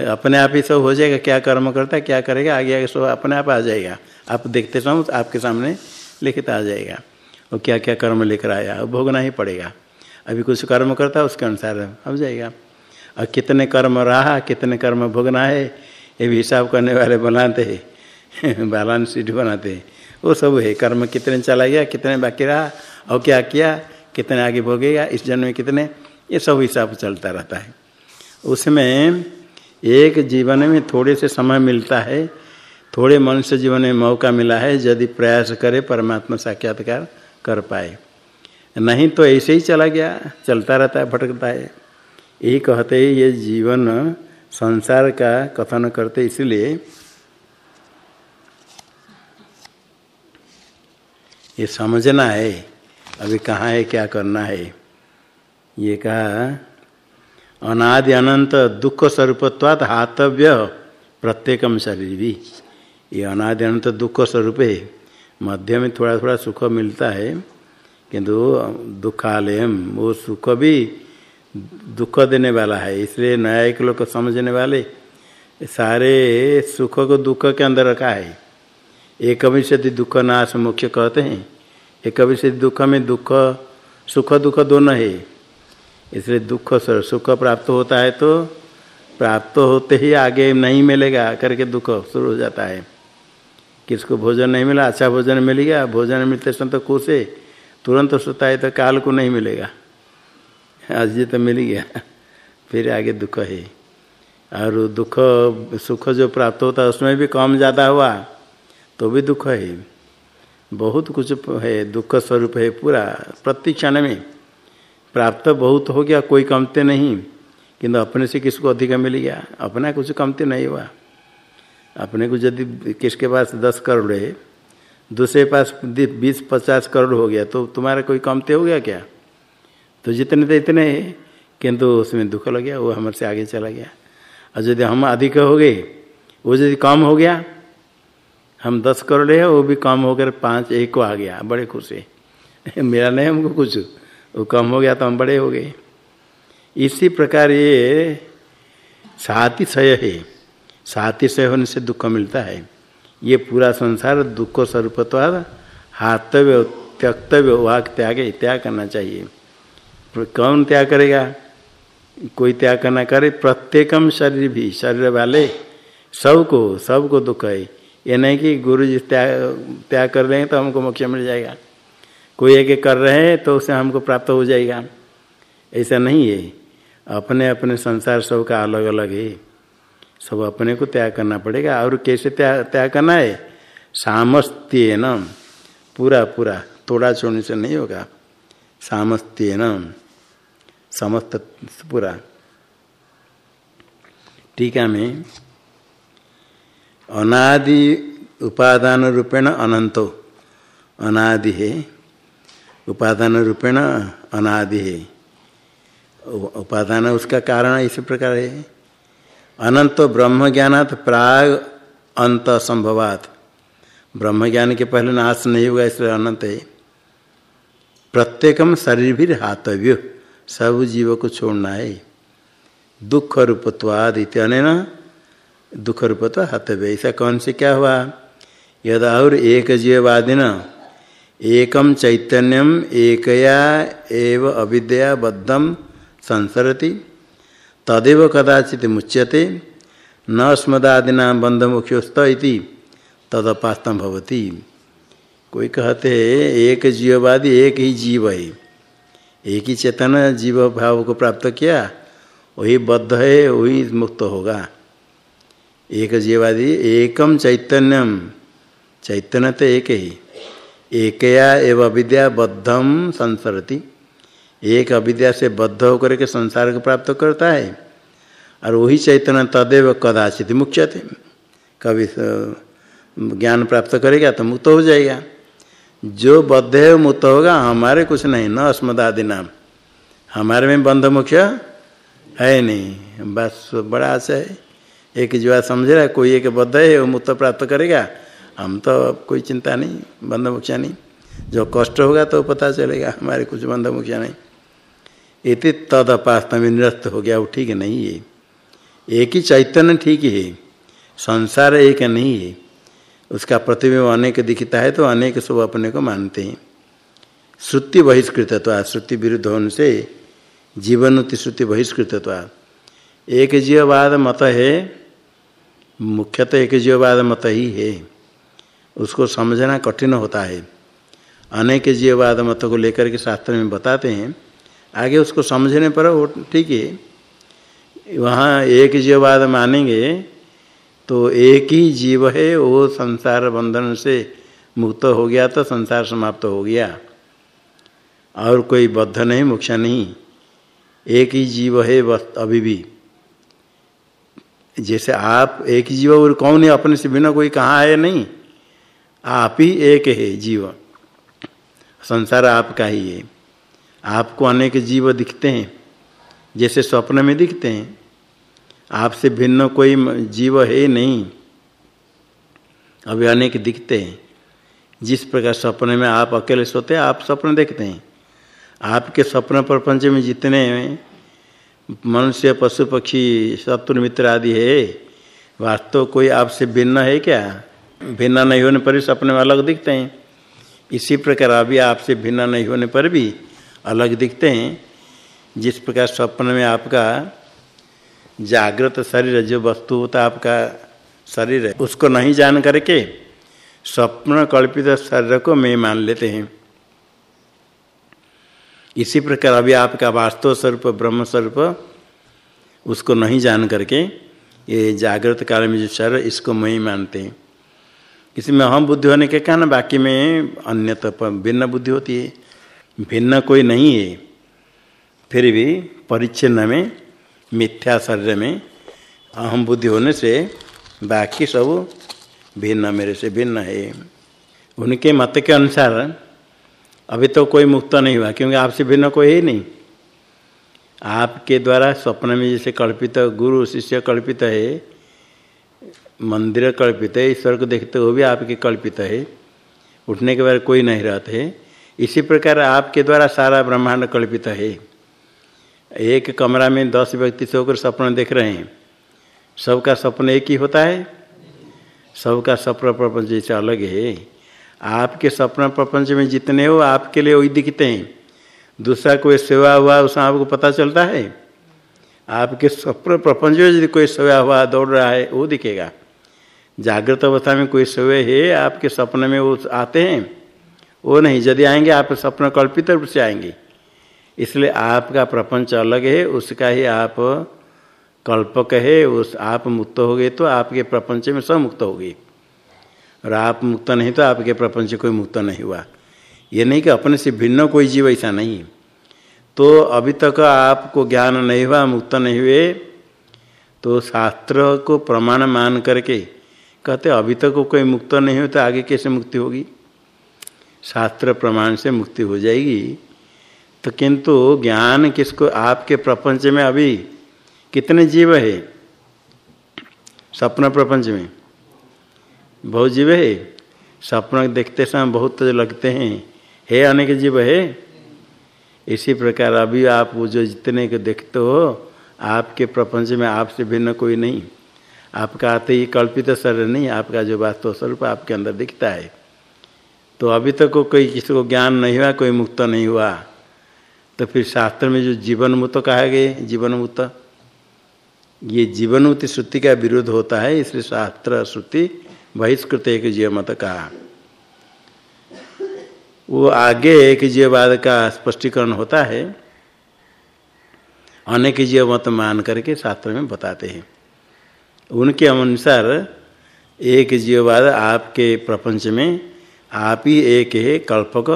अपने आप ही सब हो जाएगा, क्या कर्म करता है, क्या करेगा, आगे आगे सब अपने आप आ जाएगा। आप देखते समय आपके सामने लिखित आ जाएगा। और क्या क्या कर्म लिख रहा है भोगना ही पड़ेगा। अभी कुछ कर्म करता है, उसके अनुसार हो जाएगा। और कितने कर्म रहा, कितने कर्म भोगना है, ये भी हिसाब करने वाले बनाते हैं। बैलेंस शीट बनाते हैं। वो सब है, कर्म कितने चला गया, कितने बाकी रहा, और क्या किया, कितने आगे भोगेगा, इस जन्म में कितने, ये सब हिसाब चलता रहता है। उसमें एक जीवन में थोड़े से समय मिलता है, थोड़े मनुष्य जीवन में मौका मिला है, यदि प्रयास करे परमात्मा साक्षात्कार कर पाए। नहीं तो ऐसे ही चला गया, चलता रहता है, भटकता है। यही कहते हैं, ये जीवन संसार का कथन करते, इसलिए ये समझना है, अभी कहाँ है, क्या करना है। ये कहा अनादि अनंत दुख स्वरूपत्वात हातव्य प्रत्येकम शरीर। भी ये अनादि अनंत दुख स्वरूप है मध्य में थोड़ा थोड़ा सुख मिलता है, किंतु दुखालयम, वो सुख भी दुख देने वाला है। इसलिए न्यायिक लोग समझने वाले, सारे सुख को दुख के अंदर रखा है। एक विशति दुख नाश मुख्य कहते हैं। एक विशति दुख में दुख, सुख दुख दोनों है। इसलिए दुख सुख प्राप्त होता है तो प्राप्त होते ही आगे नहीं मिलेगा, करके दुख शुरू हो जाता है। किसको भोजन नहीं मिला अच्छा भोजन मिल गया, भोजन मिलते समय तो खुश है तुरंत सोता है तो काल को नहीं मिलेगा। आज जी तो मिल गया, फिर आगे दुख है। और दुख, सुख जो प्राप्त होता है, उसमें भी कम ज़्यादा हुआ तो भी दुख है। बहुत कुछ है, दुख स्वरूप है पूरा, प्रति क्षण में। प्राप्त बहुत हो गया, कोई कमते नहीं। किंतु अपने से किसको अधिक मिल गया? अपना कुछ कमते नहीं हुआ। अपने को यदि किसके पास दस करोड़ है, दूसरे पास बीस, पचास करोड़ हो गया तो तुम्हारा कोई कमते हो गया क्या? तो जितने थे इतने किंतु उसमें दुख लग गया, वो हमारे से आगे चला गया। और यदि हम अधिक हो गए, वो यदि कम हो गया, हम दस करोड़ है, वो भी कम होकर पाँच, एक को आ गया। बड़े खुश है। मेरा नहीं हमको कुछ। वो कम हो गया तो हम बड़े हो गए। इसी प्रकार ये सातिशय है। सातिशय होने से दुख मिलता है। ये पूरा संसार दुख स्वरूपत्वाद हातव्य त्यक्तव्य, वाक त्याग त्याग करना चाहिए। कौन त्याग करेगा? कोई त्याग करना करे, प्रत्येकम शरीर भी, शरीर वाले। सबको सबको दुख है। ये नहीं कि गुरु जी त्याग त्याग कर रहे हैं तो हमको मोक्ष मिल जाएगा। कोई एक कर रहे हैं तो उसे हमको प्राप्त हो जाएगा। ऐसा नहीं है। अपने अपने संसार सब का अलग अलग है। सब अपने को त्याग करना पड़ेगा। और कैसे त्याग त्याग करना है? सामस्त्य न पूरा पूरा। तोड़ा छोड़ने से नहीं होगा। सामस्त्य न समस्त पूरा। टीका में। अनादि उपादान रूपेण अनंतो। अनादि है। उपादान रूपेण अनादि है। उपादान उसका कारण इसी प्रकार है। अनंत ब्रह्म ज्ञानात प्राग अंत संभवात ब्रह्म ज्ञान के पहले नाश नहीं होगा इसलिए अनंत है। प्रत्येकम शरीर भी हातव्य, सब जीव को छोड़ना है। दुख रूपत्वाद इतने न दुख रूपत्व हातव्य। ऐसा कौन से क्या हुआ? यदा और एक जीववादिन एकम चैतन्यम एकया एव अविद्या बद्धम संसरति, तदेव कदाचित मुच्यते, न स्मदादिना बंध मुख्योस्त तदपास्तम भवती। कोई कहते हैं, एक जीववादी एक ही जीव है। एक ही चेतन जीव भाव को प्राप्त किया, वही बद्ध है, वही मुक्त होगा। एक जीववादी एकम चैतन्यम चैतन्य तो एक ही। एकया एव अविद्या बद्धम संसरती। एक अविद्या से बद्ध होकर के संसार को प्राप्त करता है, और वही चैतन्य तदेव कदाचित मुख्य थे कभी ज्ञान प्राप्त करेगा तो मुक्त हो जाएगा। जो बद्ध है मुक्त होगा, हमारे कुछ नहीं, न अस्मदादि नाम हमारे में बंध मुख्य है नहीं। बस बड़ा आशा है। एक जो समझ रहा है, कोई एक बद्ध है, वो मुक्त प्राप्त करेगा। हम तो अब कोई चिंता नहीं बंध मुखिया नहीं। जो कष्ट होगा तो पता चलेगा, हमारे कुछ बंध मुखिया नहीं। इति तद अपास्त में निरस्त हो गया, वो ठीक नहीं है। एक ही चैतन्य ठीक है, संसार एक नहीं है। उसका प्रतिबिंब अनेक दिखता है तो अनेक सब अपने को मानते हैं। श्रुति बहिष्कृतत्व, श्रुति विरुद्ध होने से जीवनुति श्रुति बहिष्कृतत्व। एक जीववाद मत है, मुख्यतः एक जीववाद मत ही है। उसको समझना कठिन होता है। अनेक जीववाद मत को लेकर के शास्त्र में बताते हैं। आगे उसको समझने पर वो ठीक है। वहाँ एक जीववाद मानेंगे तो एक ही जीव है, वो संसार बंधन से मुक्त हो गया तो संसार समाप्त हो गया। और कोई बद्ध नहीं मुख्य नहीं। एक ही जीव है बस अभी भी। जैसे आप एक ही जीव और कौन है, अपने से बिना कोई कहाँ है नहीं। आप ही एक है जीव। संसार आपका ही है। आपको अनेक जीव दिखते हैं, जैसे स्वप्न में दिखते हैं। आपसे भिन्न कोई जीव है नहीं। अभी अनेक दिखते हैं। जिस प्रकार सपने में आप अकेले सोते हैं, आप सपने देखते हैं। आपके स्वप्न प्रपंच में जितने मनुष्य, पशु, पक्षी, शत्रु, मित्र आदि है, वास्तव कोई आपसे भिन्न है क्या? भिन्न नहीं होने पर भी सपने में अलग दिखते हैं। इसी प्रकार अभी आपसे भिन्न नहीं होने पर भी अलग दिखते हैं। जिस प्रकार स्वप्न में आपका जागृत शरीर जो वस्तु होता आपका शरीर है, उसको नहीं जान करके स्वप्न कल्पित शरीर को मैं मान लेते हैं। इसी प्रकार अभी आपका वास्तव स्वरूप, ब्रह्म स्वरूप, उसको नहीं जान करके ये जागृत काल में जो शरीर इसको मैं ही मानते हैं। इसमें अहम बुद्धि होने के कारण बाकी में अन्य तो भिन्न बुद्धि होती है। भिन्न कोई नहीं है। फिर भी परिच्छिन्न में, मिथ्या शरीर में अहम बुद्धि होने से बाकी सब भिन्न, मेरे से भिन्न है। उनके मत के अनुसार अभी तो कोई मुक्त नहीं हुआ, क्योंकि आपसे भिन्न कोई है नहीं। आपके द्वारा स्वप्न में जैसे कल्पित गुरु, शिष्य कल्पित है मंदिर कल्पित है ईश्वर को देखते हुए भी आपके कल्पित है। उठने के बाद कोई नहीं रहते है। इसी प्रकार आपके द्वारा सारा ब्रह्मांड कल्पित है। एक कमरा में दस व्यक्ति से होकर सपना देख रहे हैं। सबका सपना एक ही होता है। सबका सपना प्रपंच जैसे अलग है। आपके सपना प्रपंच में जितने हो, आपके लिए वही दिखते हैं। दूसरा कोई सेवा हुआ, उसमें आपको पता चलता है। आपके स्वप्न प्रपंच में यदि कोई सेवा हुआ, दौड़ रहा है, वो दिखेगा। जागृत अवस्था में कोई सेवा है, आपके सपने में वो आते हैं? वो नहीं, यदि आएँगे, आप सपना कल्पित रूप से आएँगे। इसलिए आपका प्रपंच अलग है, उसका ही आप कल्पक है, उस आप मुक्त हो गए तो आपके प्रपंच में सब मुक्त हो गए। और आप मुक्त नहीं तो आपके प्रपंच कोई मुक्त नहीं हुआ। ये नहीं कि अपने से भिन्न कोई जीव ऐसा नहीं तो अभी तक आपको ज्ञान नहीं हुआ, मुक्त नहीं हुए तो शास्त्र को प्रमाण मान करके कहते अभी तक कोई मुक्त नहीं हो तो आगे कैसे मुक्ति होगी? शास्त्र प्रमाण से मुक्ति हो जाएगी। तो किंतु ज्ञान किसको, आपके प्रपंच में अभी कितने जीव है? सपना प्रपंच में। बहुत जीव है। सपना देखते समय बहुत तो लगते हैं। है अनेक जीव है। इसी प्रकार अभी आप वो जो जितने को देखते हो, आपके प्रपंच में आपसे भिन्न कोई नहीं। आपका आते ही कल्पित शरीर नहीं, आपका जो वास्तव स्वरूप आपके अंदर दिखता है। तो अभी तक को कोई किसी को ज्ञान नहीं हुआ, कोई मुक्त नहीं हुआ। तो फिर शास्त्र में जो जीवन मुक्त कहा गए जीवन मुक्त ये जीवनमुक्ति श्रुति का विरोध होता है, इसलिए शास्त्र श्रुति बहिष्कृत एक जीव मत कहा वो आगे एक जीववाद का स्पष्टीकरण होता है, अनेक जीव मत मान करके शास्त्र में बताते हैं। उनके अनुसार एक जीववाद आपके प्रपंच में आप ही एक है कल्पक,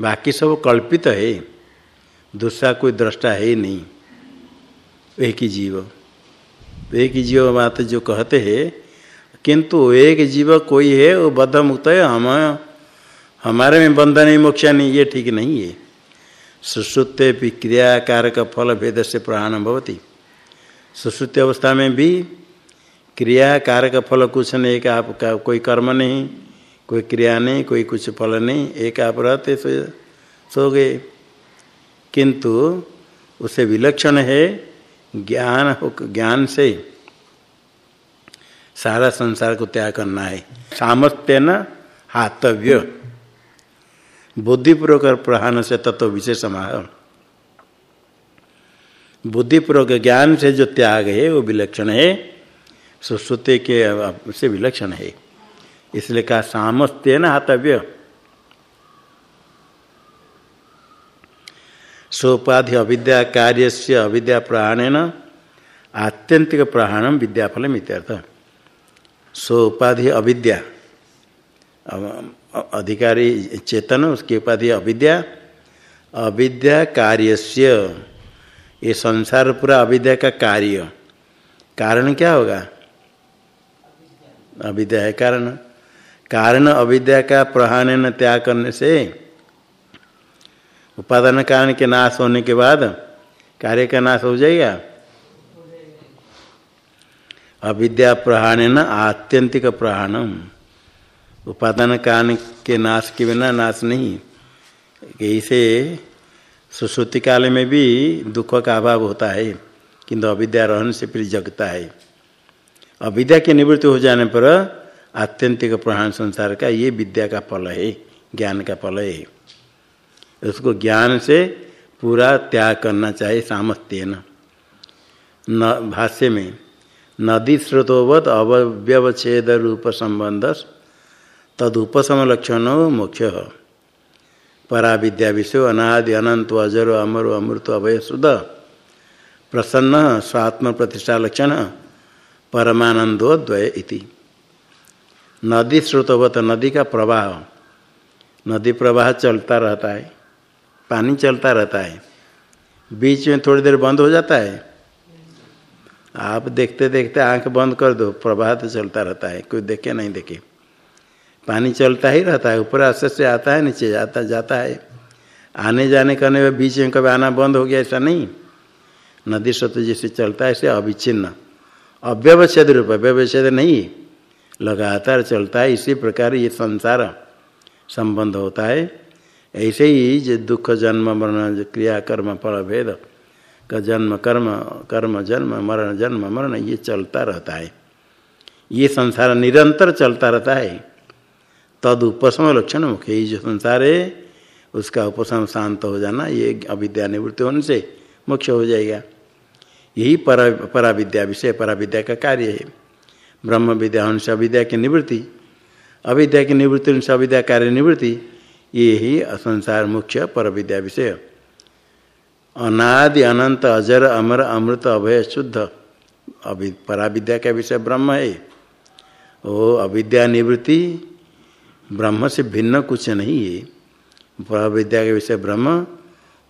बाकी सब कल्पित है। दूसरा कोई दृष्टा है नहीं। एक ही जीव। एक ही जीव बात जो कहते हैं, किंतु एक जीव कोई है, वो बद्ध मुक्त है। हम, हमारे में बंधन नहीं मोक्षा नहीं, ये ठीक नहीं है। सुश्रुत्य क्रिया कारक फल भेद से प्राण भवती। सुश्रुत्य अवस्था में भी क्रिया कारक फल कुछ नहीं एक आपका कोई कर्म नहीं कोई क्रिया नहीं कोई कुछ फल नहीं एक आप रहते सो, सो गए किंतु उसे विलक्षण है ज्ञान ज्ञान से सारा संसार को त्याग करना है। सामर्थ्य न? हातव्य। बुद्धिपूर्वक प्रहान से तत्व विशेष समाह। बुद्धिपूर्वक ज्ञान से जो त्याग है वो विलक्षण है। सुश्रुति के से विलक्षण है। इसलिए कहा सामर्थ्य न हातव्य। सोपाधि अविद्या कार्य से अविद्या प्रहाणेन आत्यंतिक प्राणम विद्याफल मित्यर्थ सोपाधि अविद्या अधिकारी चेतन, उसकी उपाधि अविद्या अविद्या कार्यस्य। ये संसार पूरा अविद्या का कार्य। कारण क्या होगा? अविद्या है कारण कारण अविद्या का प्रहान त्याग करने से उपादान कारण के नाश होने के बाद कार्य का नाश हो जाएगा। अविद्या प्रहाण न आत्यंतिक प्रहाणम उपादान कारण के नाश के बिना नाश नहीं। ऐसे सुश्रुति काल में भी दुख का अभाव होता है, किंतु अविद्या रहन से फिर जगता है। अविद्या की निवृत्ति हो जाने पर आत्यंतिक प्रहान संसार का ये विद्या का फल है, ज्ञान का फल है। उसको ज्ञान से पूरा त्याग करना चाहिए सामर्थ्य न, भाष्य में, नदी स्रोतोवत अव्यवच्छेद रूप संबंध तदुपसम लक्षण मोक्ष। परा विद्या विषय अनादि अनंत अजरो अमरो अमृत अभय सुद प्रसन्न स्वात्म प्रतिष्ठा लक्षण परमानंदो द्वय इति। नदी स्रोतवत, नदी का प्रवाह। नदी प्रवाह चलता रहता है, पानी चलता रहता है। बीच में थोड़ी देर बंद हो जाता है। आप देखते देखते आँख बंद कर दो, प्रवाह तो चलता रहता है, कोई देखे नहीं देखे। पानी चलता ही रहता है, ऊपर आस्ते से आता है, नीचे जाता जाता है। आने जाने करने में बीच में कभी आना बंद हो गया, ऐसा नहीं। नदी सत्य जैसे चलता है, ऐसे अविच्छिन्न। अव्यवच्छेद रूप व्यवच्छेद नहीं। लगातार चलता है, इसी प्रकार ये संसार संबंध होता है। ऐसे ही जो दुख, जन्म, मरण, क्रिया, कर्म, फल, भेद, का जन्म, कर्म कर्म, जन्म, मरण जन्म, मरण, ये चलता रहता है। ये संसार निरंतर चलता रहता है। तद उपशम लक्षण मुख्य ये जो संसार है, उसका उपशम शांत हो जाना, ये अविद्या निवृत्ति होने से मुख्य हो जाएगा। यही परा विद्या विषय परा विद्या का कार्य है। ब्रह्म विद्या से अविद्या की निवृत्ति, अविद्या की निवृत्ति से अविद्या कार्य निवृत्ति, ये ही संसार मुख्य पर विद्या विषय। अनादि, अनंत, अजर, अमर, अमृत, अभय, शुद्ध, अभि परा विद्या का विषय ब्रह्म है। ओ अविद्या निवृत्ति ब्रह्म से भिन्न कुछ नहीं है। परा विद्या का विषय ब्रह्म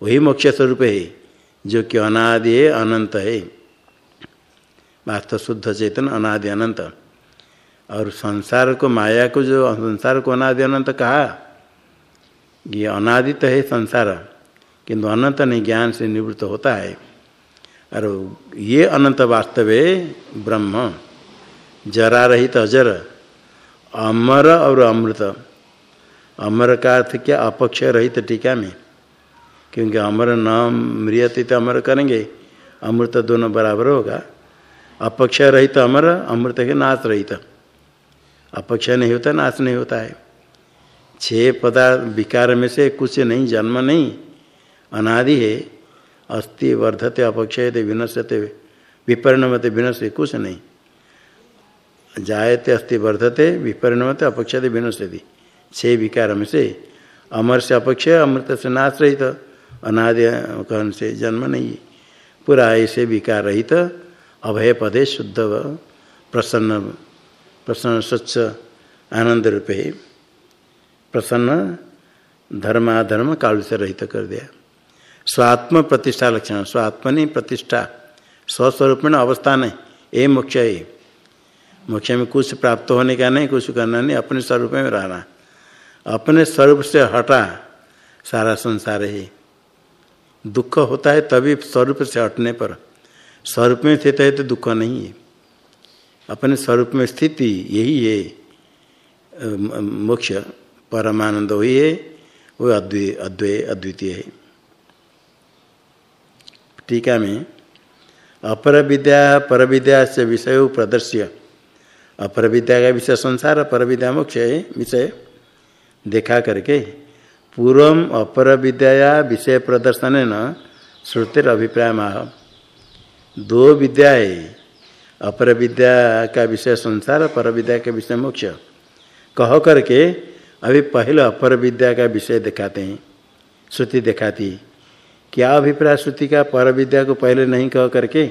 वही मोक्ष स्वरूप है। जो कि अनादि है, अनंत है। वास्तव शुद्ध चेतन, अनादि, अनंत। और संसार को, माया को जो, संसार को अनादि, अनंत कहा? ये अनादित है संसार, किंतु अनंत नहीं, ज्ञान से निवृत्त होता है। और ये अनंत वास्तव है, ब्रह्म। जरा रहित अजर, अमर और अमृत। अमर का अर्थ क्या? अपक्ष रहित टीका में। क्योंकि अमर न मृियते तो अमर करेंगे, अमृत दोनों बराबर होगा। अपक्ष रहित अमर, अमृत के नाश रहित। अपक्ष नहीं होता नाश नहीं होता है। छह पदार्थ विकार में से कुछ नहीं, जन्म नहीं, अनादि है। अस्थि वर्धते, अपक्षयते, विनश्यते, विपरिणमते, विनश्य, कुछ नहीं। जायते, अस्थि वर्धते, विपरिणमते अपक्षते विनश्यति। छह विकार में से अमर से अपक्षय अमृत से नाश रहित। अनादि कहन से जन्म नहीं। पूरा ऐसे विकार रहित, अभय पदे शुद्ध प्रसन्न प्रसन्न स्वच्छ, आनंद रूप है प्रसन्न धर्माधर्म काल से रहित कर दिया। स्वात्म प्रतिष्ठा लक्षण, स्वात्मनि प्रतिष्ठा स्वस्वरूप में अवस्थान है ये मोक्ष है। मोक्ष में कुछ प्राप्त होने का नहीं, कुछ करना नहीं, अपने स्वरूप में रहना। अपने स्वरूप से हटा सारा संसार है। दुख होता है तभी स्वरूप से हटने पर। स्वरूप में स्थित है तो दुख नहीं है। अपने स्वरूप में स्थिति यही है। मोक्ष, परमानंद वही है। वो अद्वै अद्वै, अद्वितीय है। टीका में अपर विद्या पर विद्या से विषय प्रदर्श्य। अपर विद्या का विषय संसार पर विद्या मोक्ष है, विषय देखा करके। पूर्व अपर विद्या विषय प्रदर्शन न श्रुतिर अभिप्राय। दो विद्या है अपर विद्या का विषय संसार पर विद्या का विषय मोक्ष। कह करके अभी पहले अपर विद्या का विषय दिखाते हैं। श्रुति दिखाती, क्या अभिप्राय श्रुति का पर विद्या को पहले नहीं कह करके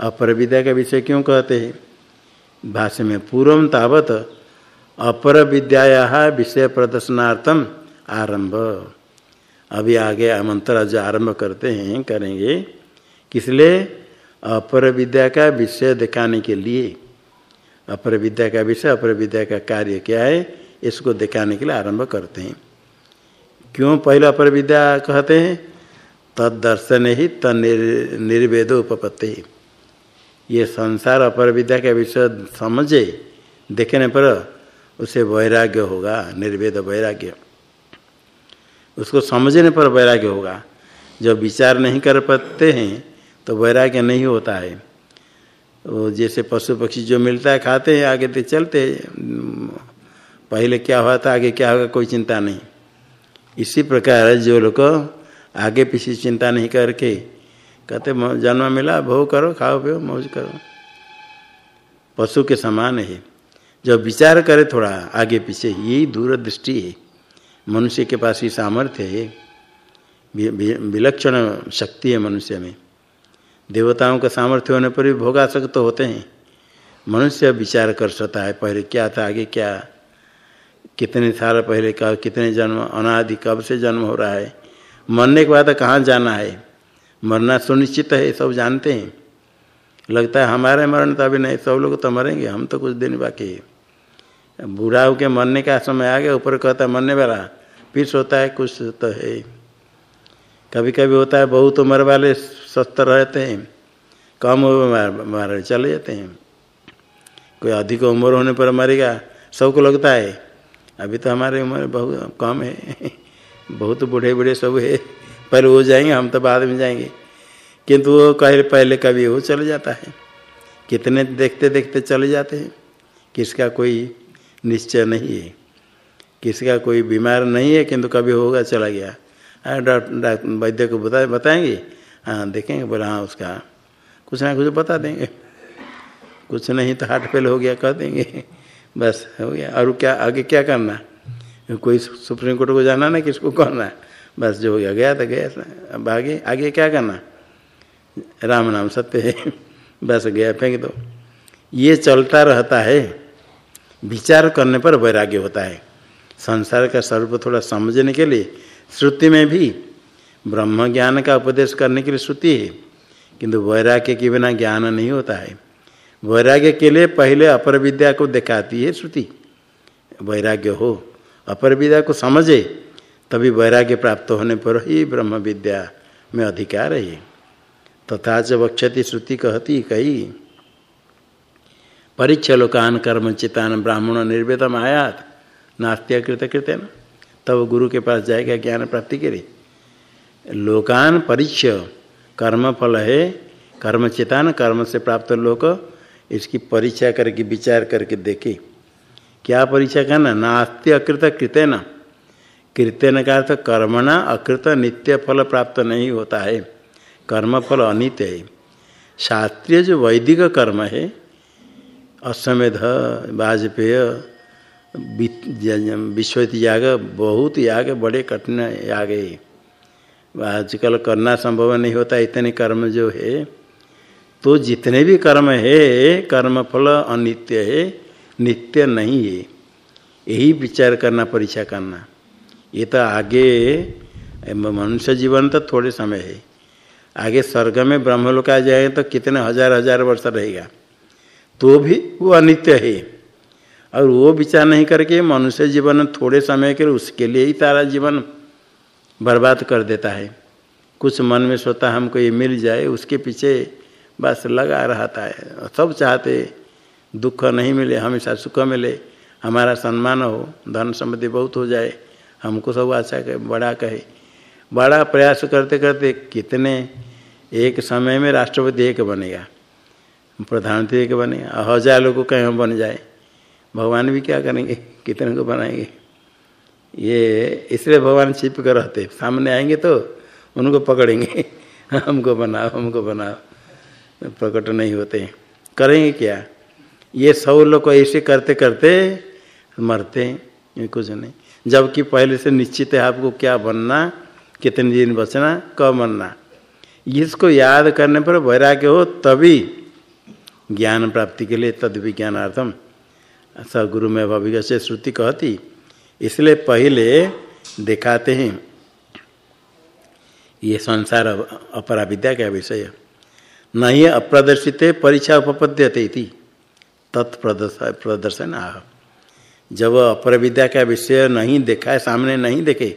अपर विद्या का विषय क्यों कहते हैं? भाष्य में पूर्व तावत अपर विद्या विषय प्रदर्शनार्थम आरंभ। अभी आगे मंत्र जो आरंभ करते हैं, करेंगे। किसलिए अपर विद्या का विषय दिखाने के लिए। अपर विद्या का विषय, अपर विद्या का कार्य क्या है, इसको दिखाने के लिए आरंभ करते हैं। क्यों पहले अपर विद्या कहते हैं? तद दर्शन ही तद निर्वेद उपपत्ति। ये संसार अपर विद्या का विषय समझे, देखने पर उसे वैराग्य होगा, निर्वेद वैराग्य। उसको समझने पर वैराग्य होगा। जब विचार नहीं कर पाते हैं तो वैराग्य नहीं होता है। वो जैसे पशु पक्षी जो मिलता है, खाते हैं, आगे तो चलते पहले क्या हुआ था, आगे क्या होगा, कोई चिंता नहीं। इसी प्रकार जो लोग आगे पीछे चिंता नहीं करके कहते जन्म मिला, भोग करो, खाओ, पियो, मौज करो। पशु के समान है। जब विचार करे थोड़ा आगे पीछे, यही दूरदृष्टि है। मनुष्य के पास ही सामर्थ्य है विलक्षण शक्ति है मनुष्य में। देवताओं का सामर्थ्य होने पर भी भोगासक्त तो होते हैं। मनुष्य विचार कर सकता है, पहले क्या था, आगे क्या? कितने साल पहले का, कितने जन्म, अनादि कब से जन्म हो रहा है? मरने के बाद कहाँ जाना है? मरना सुनिश्चित है सब जानते हैं। लगता है हमारे मरण तो अभी नहीं, सब लोग तो मरेंगे, हम तो कुछ दिन बाकी है। बूढ़ा होकर मरने का समय आ गया, ऊपर कहता मरने वाला, फिर सोता है, कुछ तो है। कभी कभी होता है, बहुत उम्र वाले स्वस्थ रहते हैं, कम उम्र मारे चले जाते हैं। कोई अधिक उम्र होने पर मरेगा, सबको लगता है, अभी तो हमारे उम्र बहुत कम है, बहुत बूढ़े बूढ़े सब है पहले वो जाएँगे, हम तो बाद में जाएँगे। किंतु वो कहे, पहले कभी वो चले जाता है। कितने देखते देखते चले जाते हैं, किसका कोई निश्चय नहीं है। किसका कोई बीमार नहीं है, किंतु कभी होगा, चला गया। डॉक्टर वैद्य को बता, बताएँगे? हाँ देखेंगे, बोला हाँ उसका। कुछ ना कुछ बता देंगे। कुछ नहीं तो हार्ट फेल हो गया, कह देंगे। बस, हो गया। और क्या, आगे क्या करना? कोई सुप्रीम कोर्ट को जाना ना, किसको करना? बस, जो हो गया गया तो गया। अब आगे आगे क्या करना? राम नाम सत्य है। बस, गया, फेंक दो। ये चलता रहता है। विचार करने पर वैराग्य होता है। संसार का स्वरूप थोड़ा समझने के लिए श्रुति में भी ब्रह्म ज्ञान का उपदेश करने के लिए श्रुति है, किंतु वैराग्य के बिना ज्ञान नहीं होता है। वैराग्य के लिए पहले अपर विद्या को दिखाती है श्रुति। वैराग्य हो, अपर विद्या को समझे, तभी वैराग्य प्राप्त होने पर ही ब्रह्म विद्या में अधिकार है। तथा च वक्षति श्रुति कहती कही परीक्ष लोकान कर्म चितान ब्राह्मण निर्वेदम आयात नास्त्य कृत कृत्य तब गुरु के पास जाएगा ज्ञान प्राप्ति के लिए लोकान परीक्ष कर्म फल है कर्म चेतान कर्म से प्राप्त लोक, इसकी परीक्षा करके, विचार करके देखे। क्या परीक्षा करना? नास्त्य अकृत कृतेन। कृतेन का अर्थ कर्मणा अकृत नित्य फल प्राप्त नहीं होता है। कर्म फल अनित्य है। शास्त्रीय जो वैदिक कर्म है अश्वमेध वाजपेय विश्वत याग, बहुत याग, बड़े कठिन याग है। आजकल करना संभव नहीं होता, इतने कर्म जो है। तो जितने भी कर्म है कर्म फल अनित्य है, नित्य नहीं है। यही विचार करना, परीक्षा करना। ये तो आगे, मनुष्य जीवन तो थोड़े समय है। आगे स्वर्ग में ब्रह्मलोक आ जाए तो कितने हज़ार हज़ार वर्ष रहेगा। तो भी वो अनित्य है। और वो विचार नहीं करके मनुष्य जीवन थोड़े समय के उसके लिए ही सारा जीवन बर्बाद कर देता है। कुछ मन में सोता हमको ये मिल जाए, उसके पीछे बस लगा रहता है। सब चाहते दुख नहीं मिले, हमेशा सुख मिले, हमारा सम्मान हो, धन संपत्ति बहुत हो जाए, हमको सब अच्छा कहे, बड़ा कहे। बड़ा प्रयास करते करते कितने एक समय में राष्ट्रपति एक बनेगा। प्रधानमंत्री एक बने। हज़ार लोग कहीं बन जाए। भगवान भी क्या करेंगे? कितने को बनाएँगे? ये, इसलिए भगवान छिप कर रहते। सामने आएँगे तो उनको पकड़ेंगे। हमको बनाओ हमको बनाओ। प्रकट नहीं होते। करेंगे क्या? ये सब लोग ऐसे करते करते मरते हैं। कुछ नहीं। जबकि पहले से निश्चित है आपको क्या बनना, कितने दिन बचना, कब मरना। इसको याद करने पर वैराग्य हो तभी ज्ञान प्राप्ति के लिए तद विज्ञानार्थम सगुरु में भविष्य से श्रुति कहती, इसलिए पहले दिखाते हैं। ये संसार अपरा विद्या का विषय नहीं अप्रदर्शित परीक्षा उपपद्यते तत्प्रदर्शन आह जब अपर विद्या का विषय नहीं देखा है सामने नहीं देखे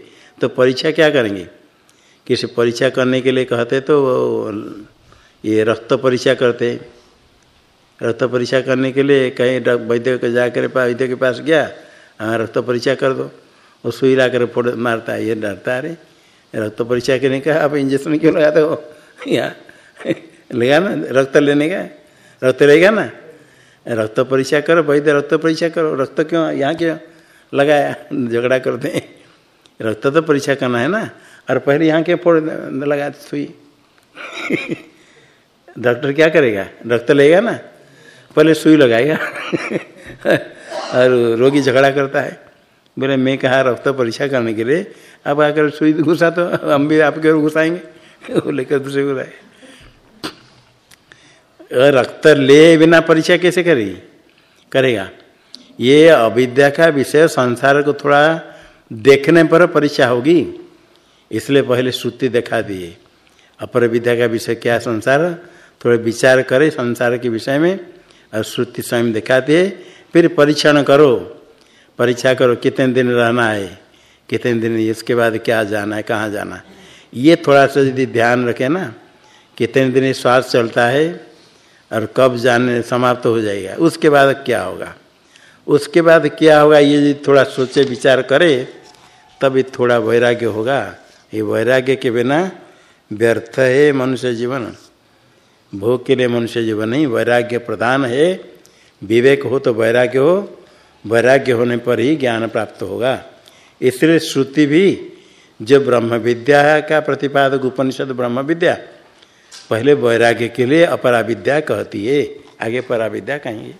तो परीक्षा क्या करेंगे? किसी परीक्षा करने के लिए कहते तो ये रक्त परीक्षा करते। रक्त परीक्षा करने के लिए कहीं वैद्य के जाकर वैद्य के पास गया हाँ रक्त परीक्षा कर दो। वो सुई ला कर फोड़ मारता है, ये डरता है अरे रक्त परीक्षा का आप इंजेक्शन क्यों लगाते हो? यहाँ लेगा ना, रक्त लेने का रक्त लेगा ना? रक्त परीक्षा करो, वैद्य रक्त परीक्षा करो। रक्त क्यों, यहाँ क्यों लगाया? झगड़ा करते हैं रक्त तो परीक्षा करना है ना? और पहले यहाँ के फोड़ लगा, सुई। डॉक्टर क्या करेगा? रक्त लेगा ना? पहले सुई लगाएगा। और रोगी झगड़ा करता है। बोले, मैं कहा रक्त परीक्षा करने के लिए? अब आकर सुई घुसा तो हम भी आपके ओर घुसाएँगे। वो लेकर दूसरे घुसाए रक्त ले बिना परीक्षा कैसे करेगी? करेगा। ये अविद्या का विषय संसार को थोड़ा देखने पर परीक्षा होगी। इसलिए पहले श्रुति दिखा दिए। अपर विद्या का विषय क्या संसार? थोड़े विचार करे संसार के विषय में। और श्रुति स्वयं दिखाती है। फिर परीक्षण करो। परीक्षा करो, कितने दिन रहना है? कितने दिन, इसके बाद क्या जाना है, कहाँ जाना है? ये थोड़ा सा यदि ध्यान रखे ना, कितने दिन श्वास चलता है और कब जाने समाप्त तो हो जाएगा, उसके बाद क्या होगा? उसके बाद क्या होगा, ये यदि थोड़ा सोचे विचार करे, तभी थोड़ा वैराग्य होगा। ये वैराग्य के बिना व्यर्थ है मनुष्य जीवन। भोग के लिए मनुष्य जीवन नहीं, वैराग्य प्रधान है। विवेक हो तो वैराग्य हो, वैराग्य होने पर ही ज्ञान प्राप्त होगा। इसलिए श्रुति भी जो ब्रह्म विद्या का प्रतिपादक उपनिषद ब्रह्म विद्या पहले वैराग्य के लिए अपरा विद्या कहती है। आगे परा विद्या कहेंगे।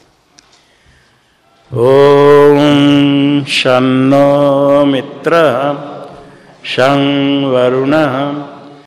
ओम शनो मित्र शं वरुण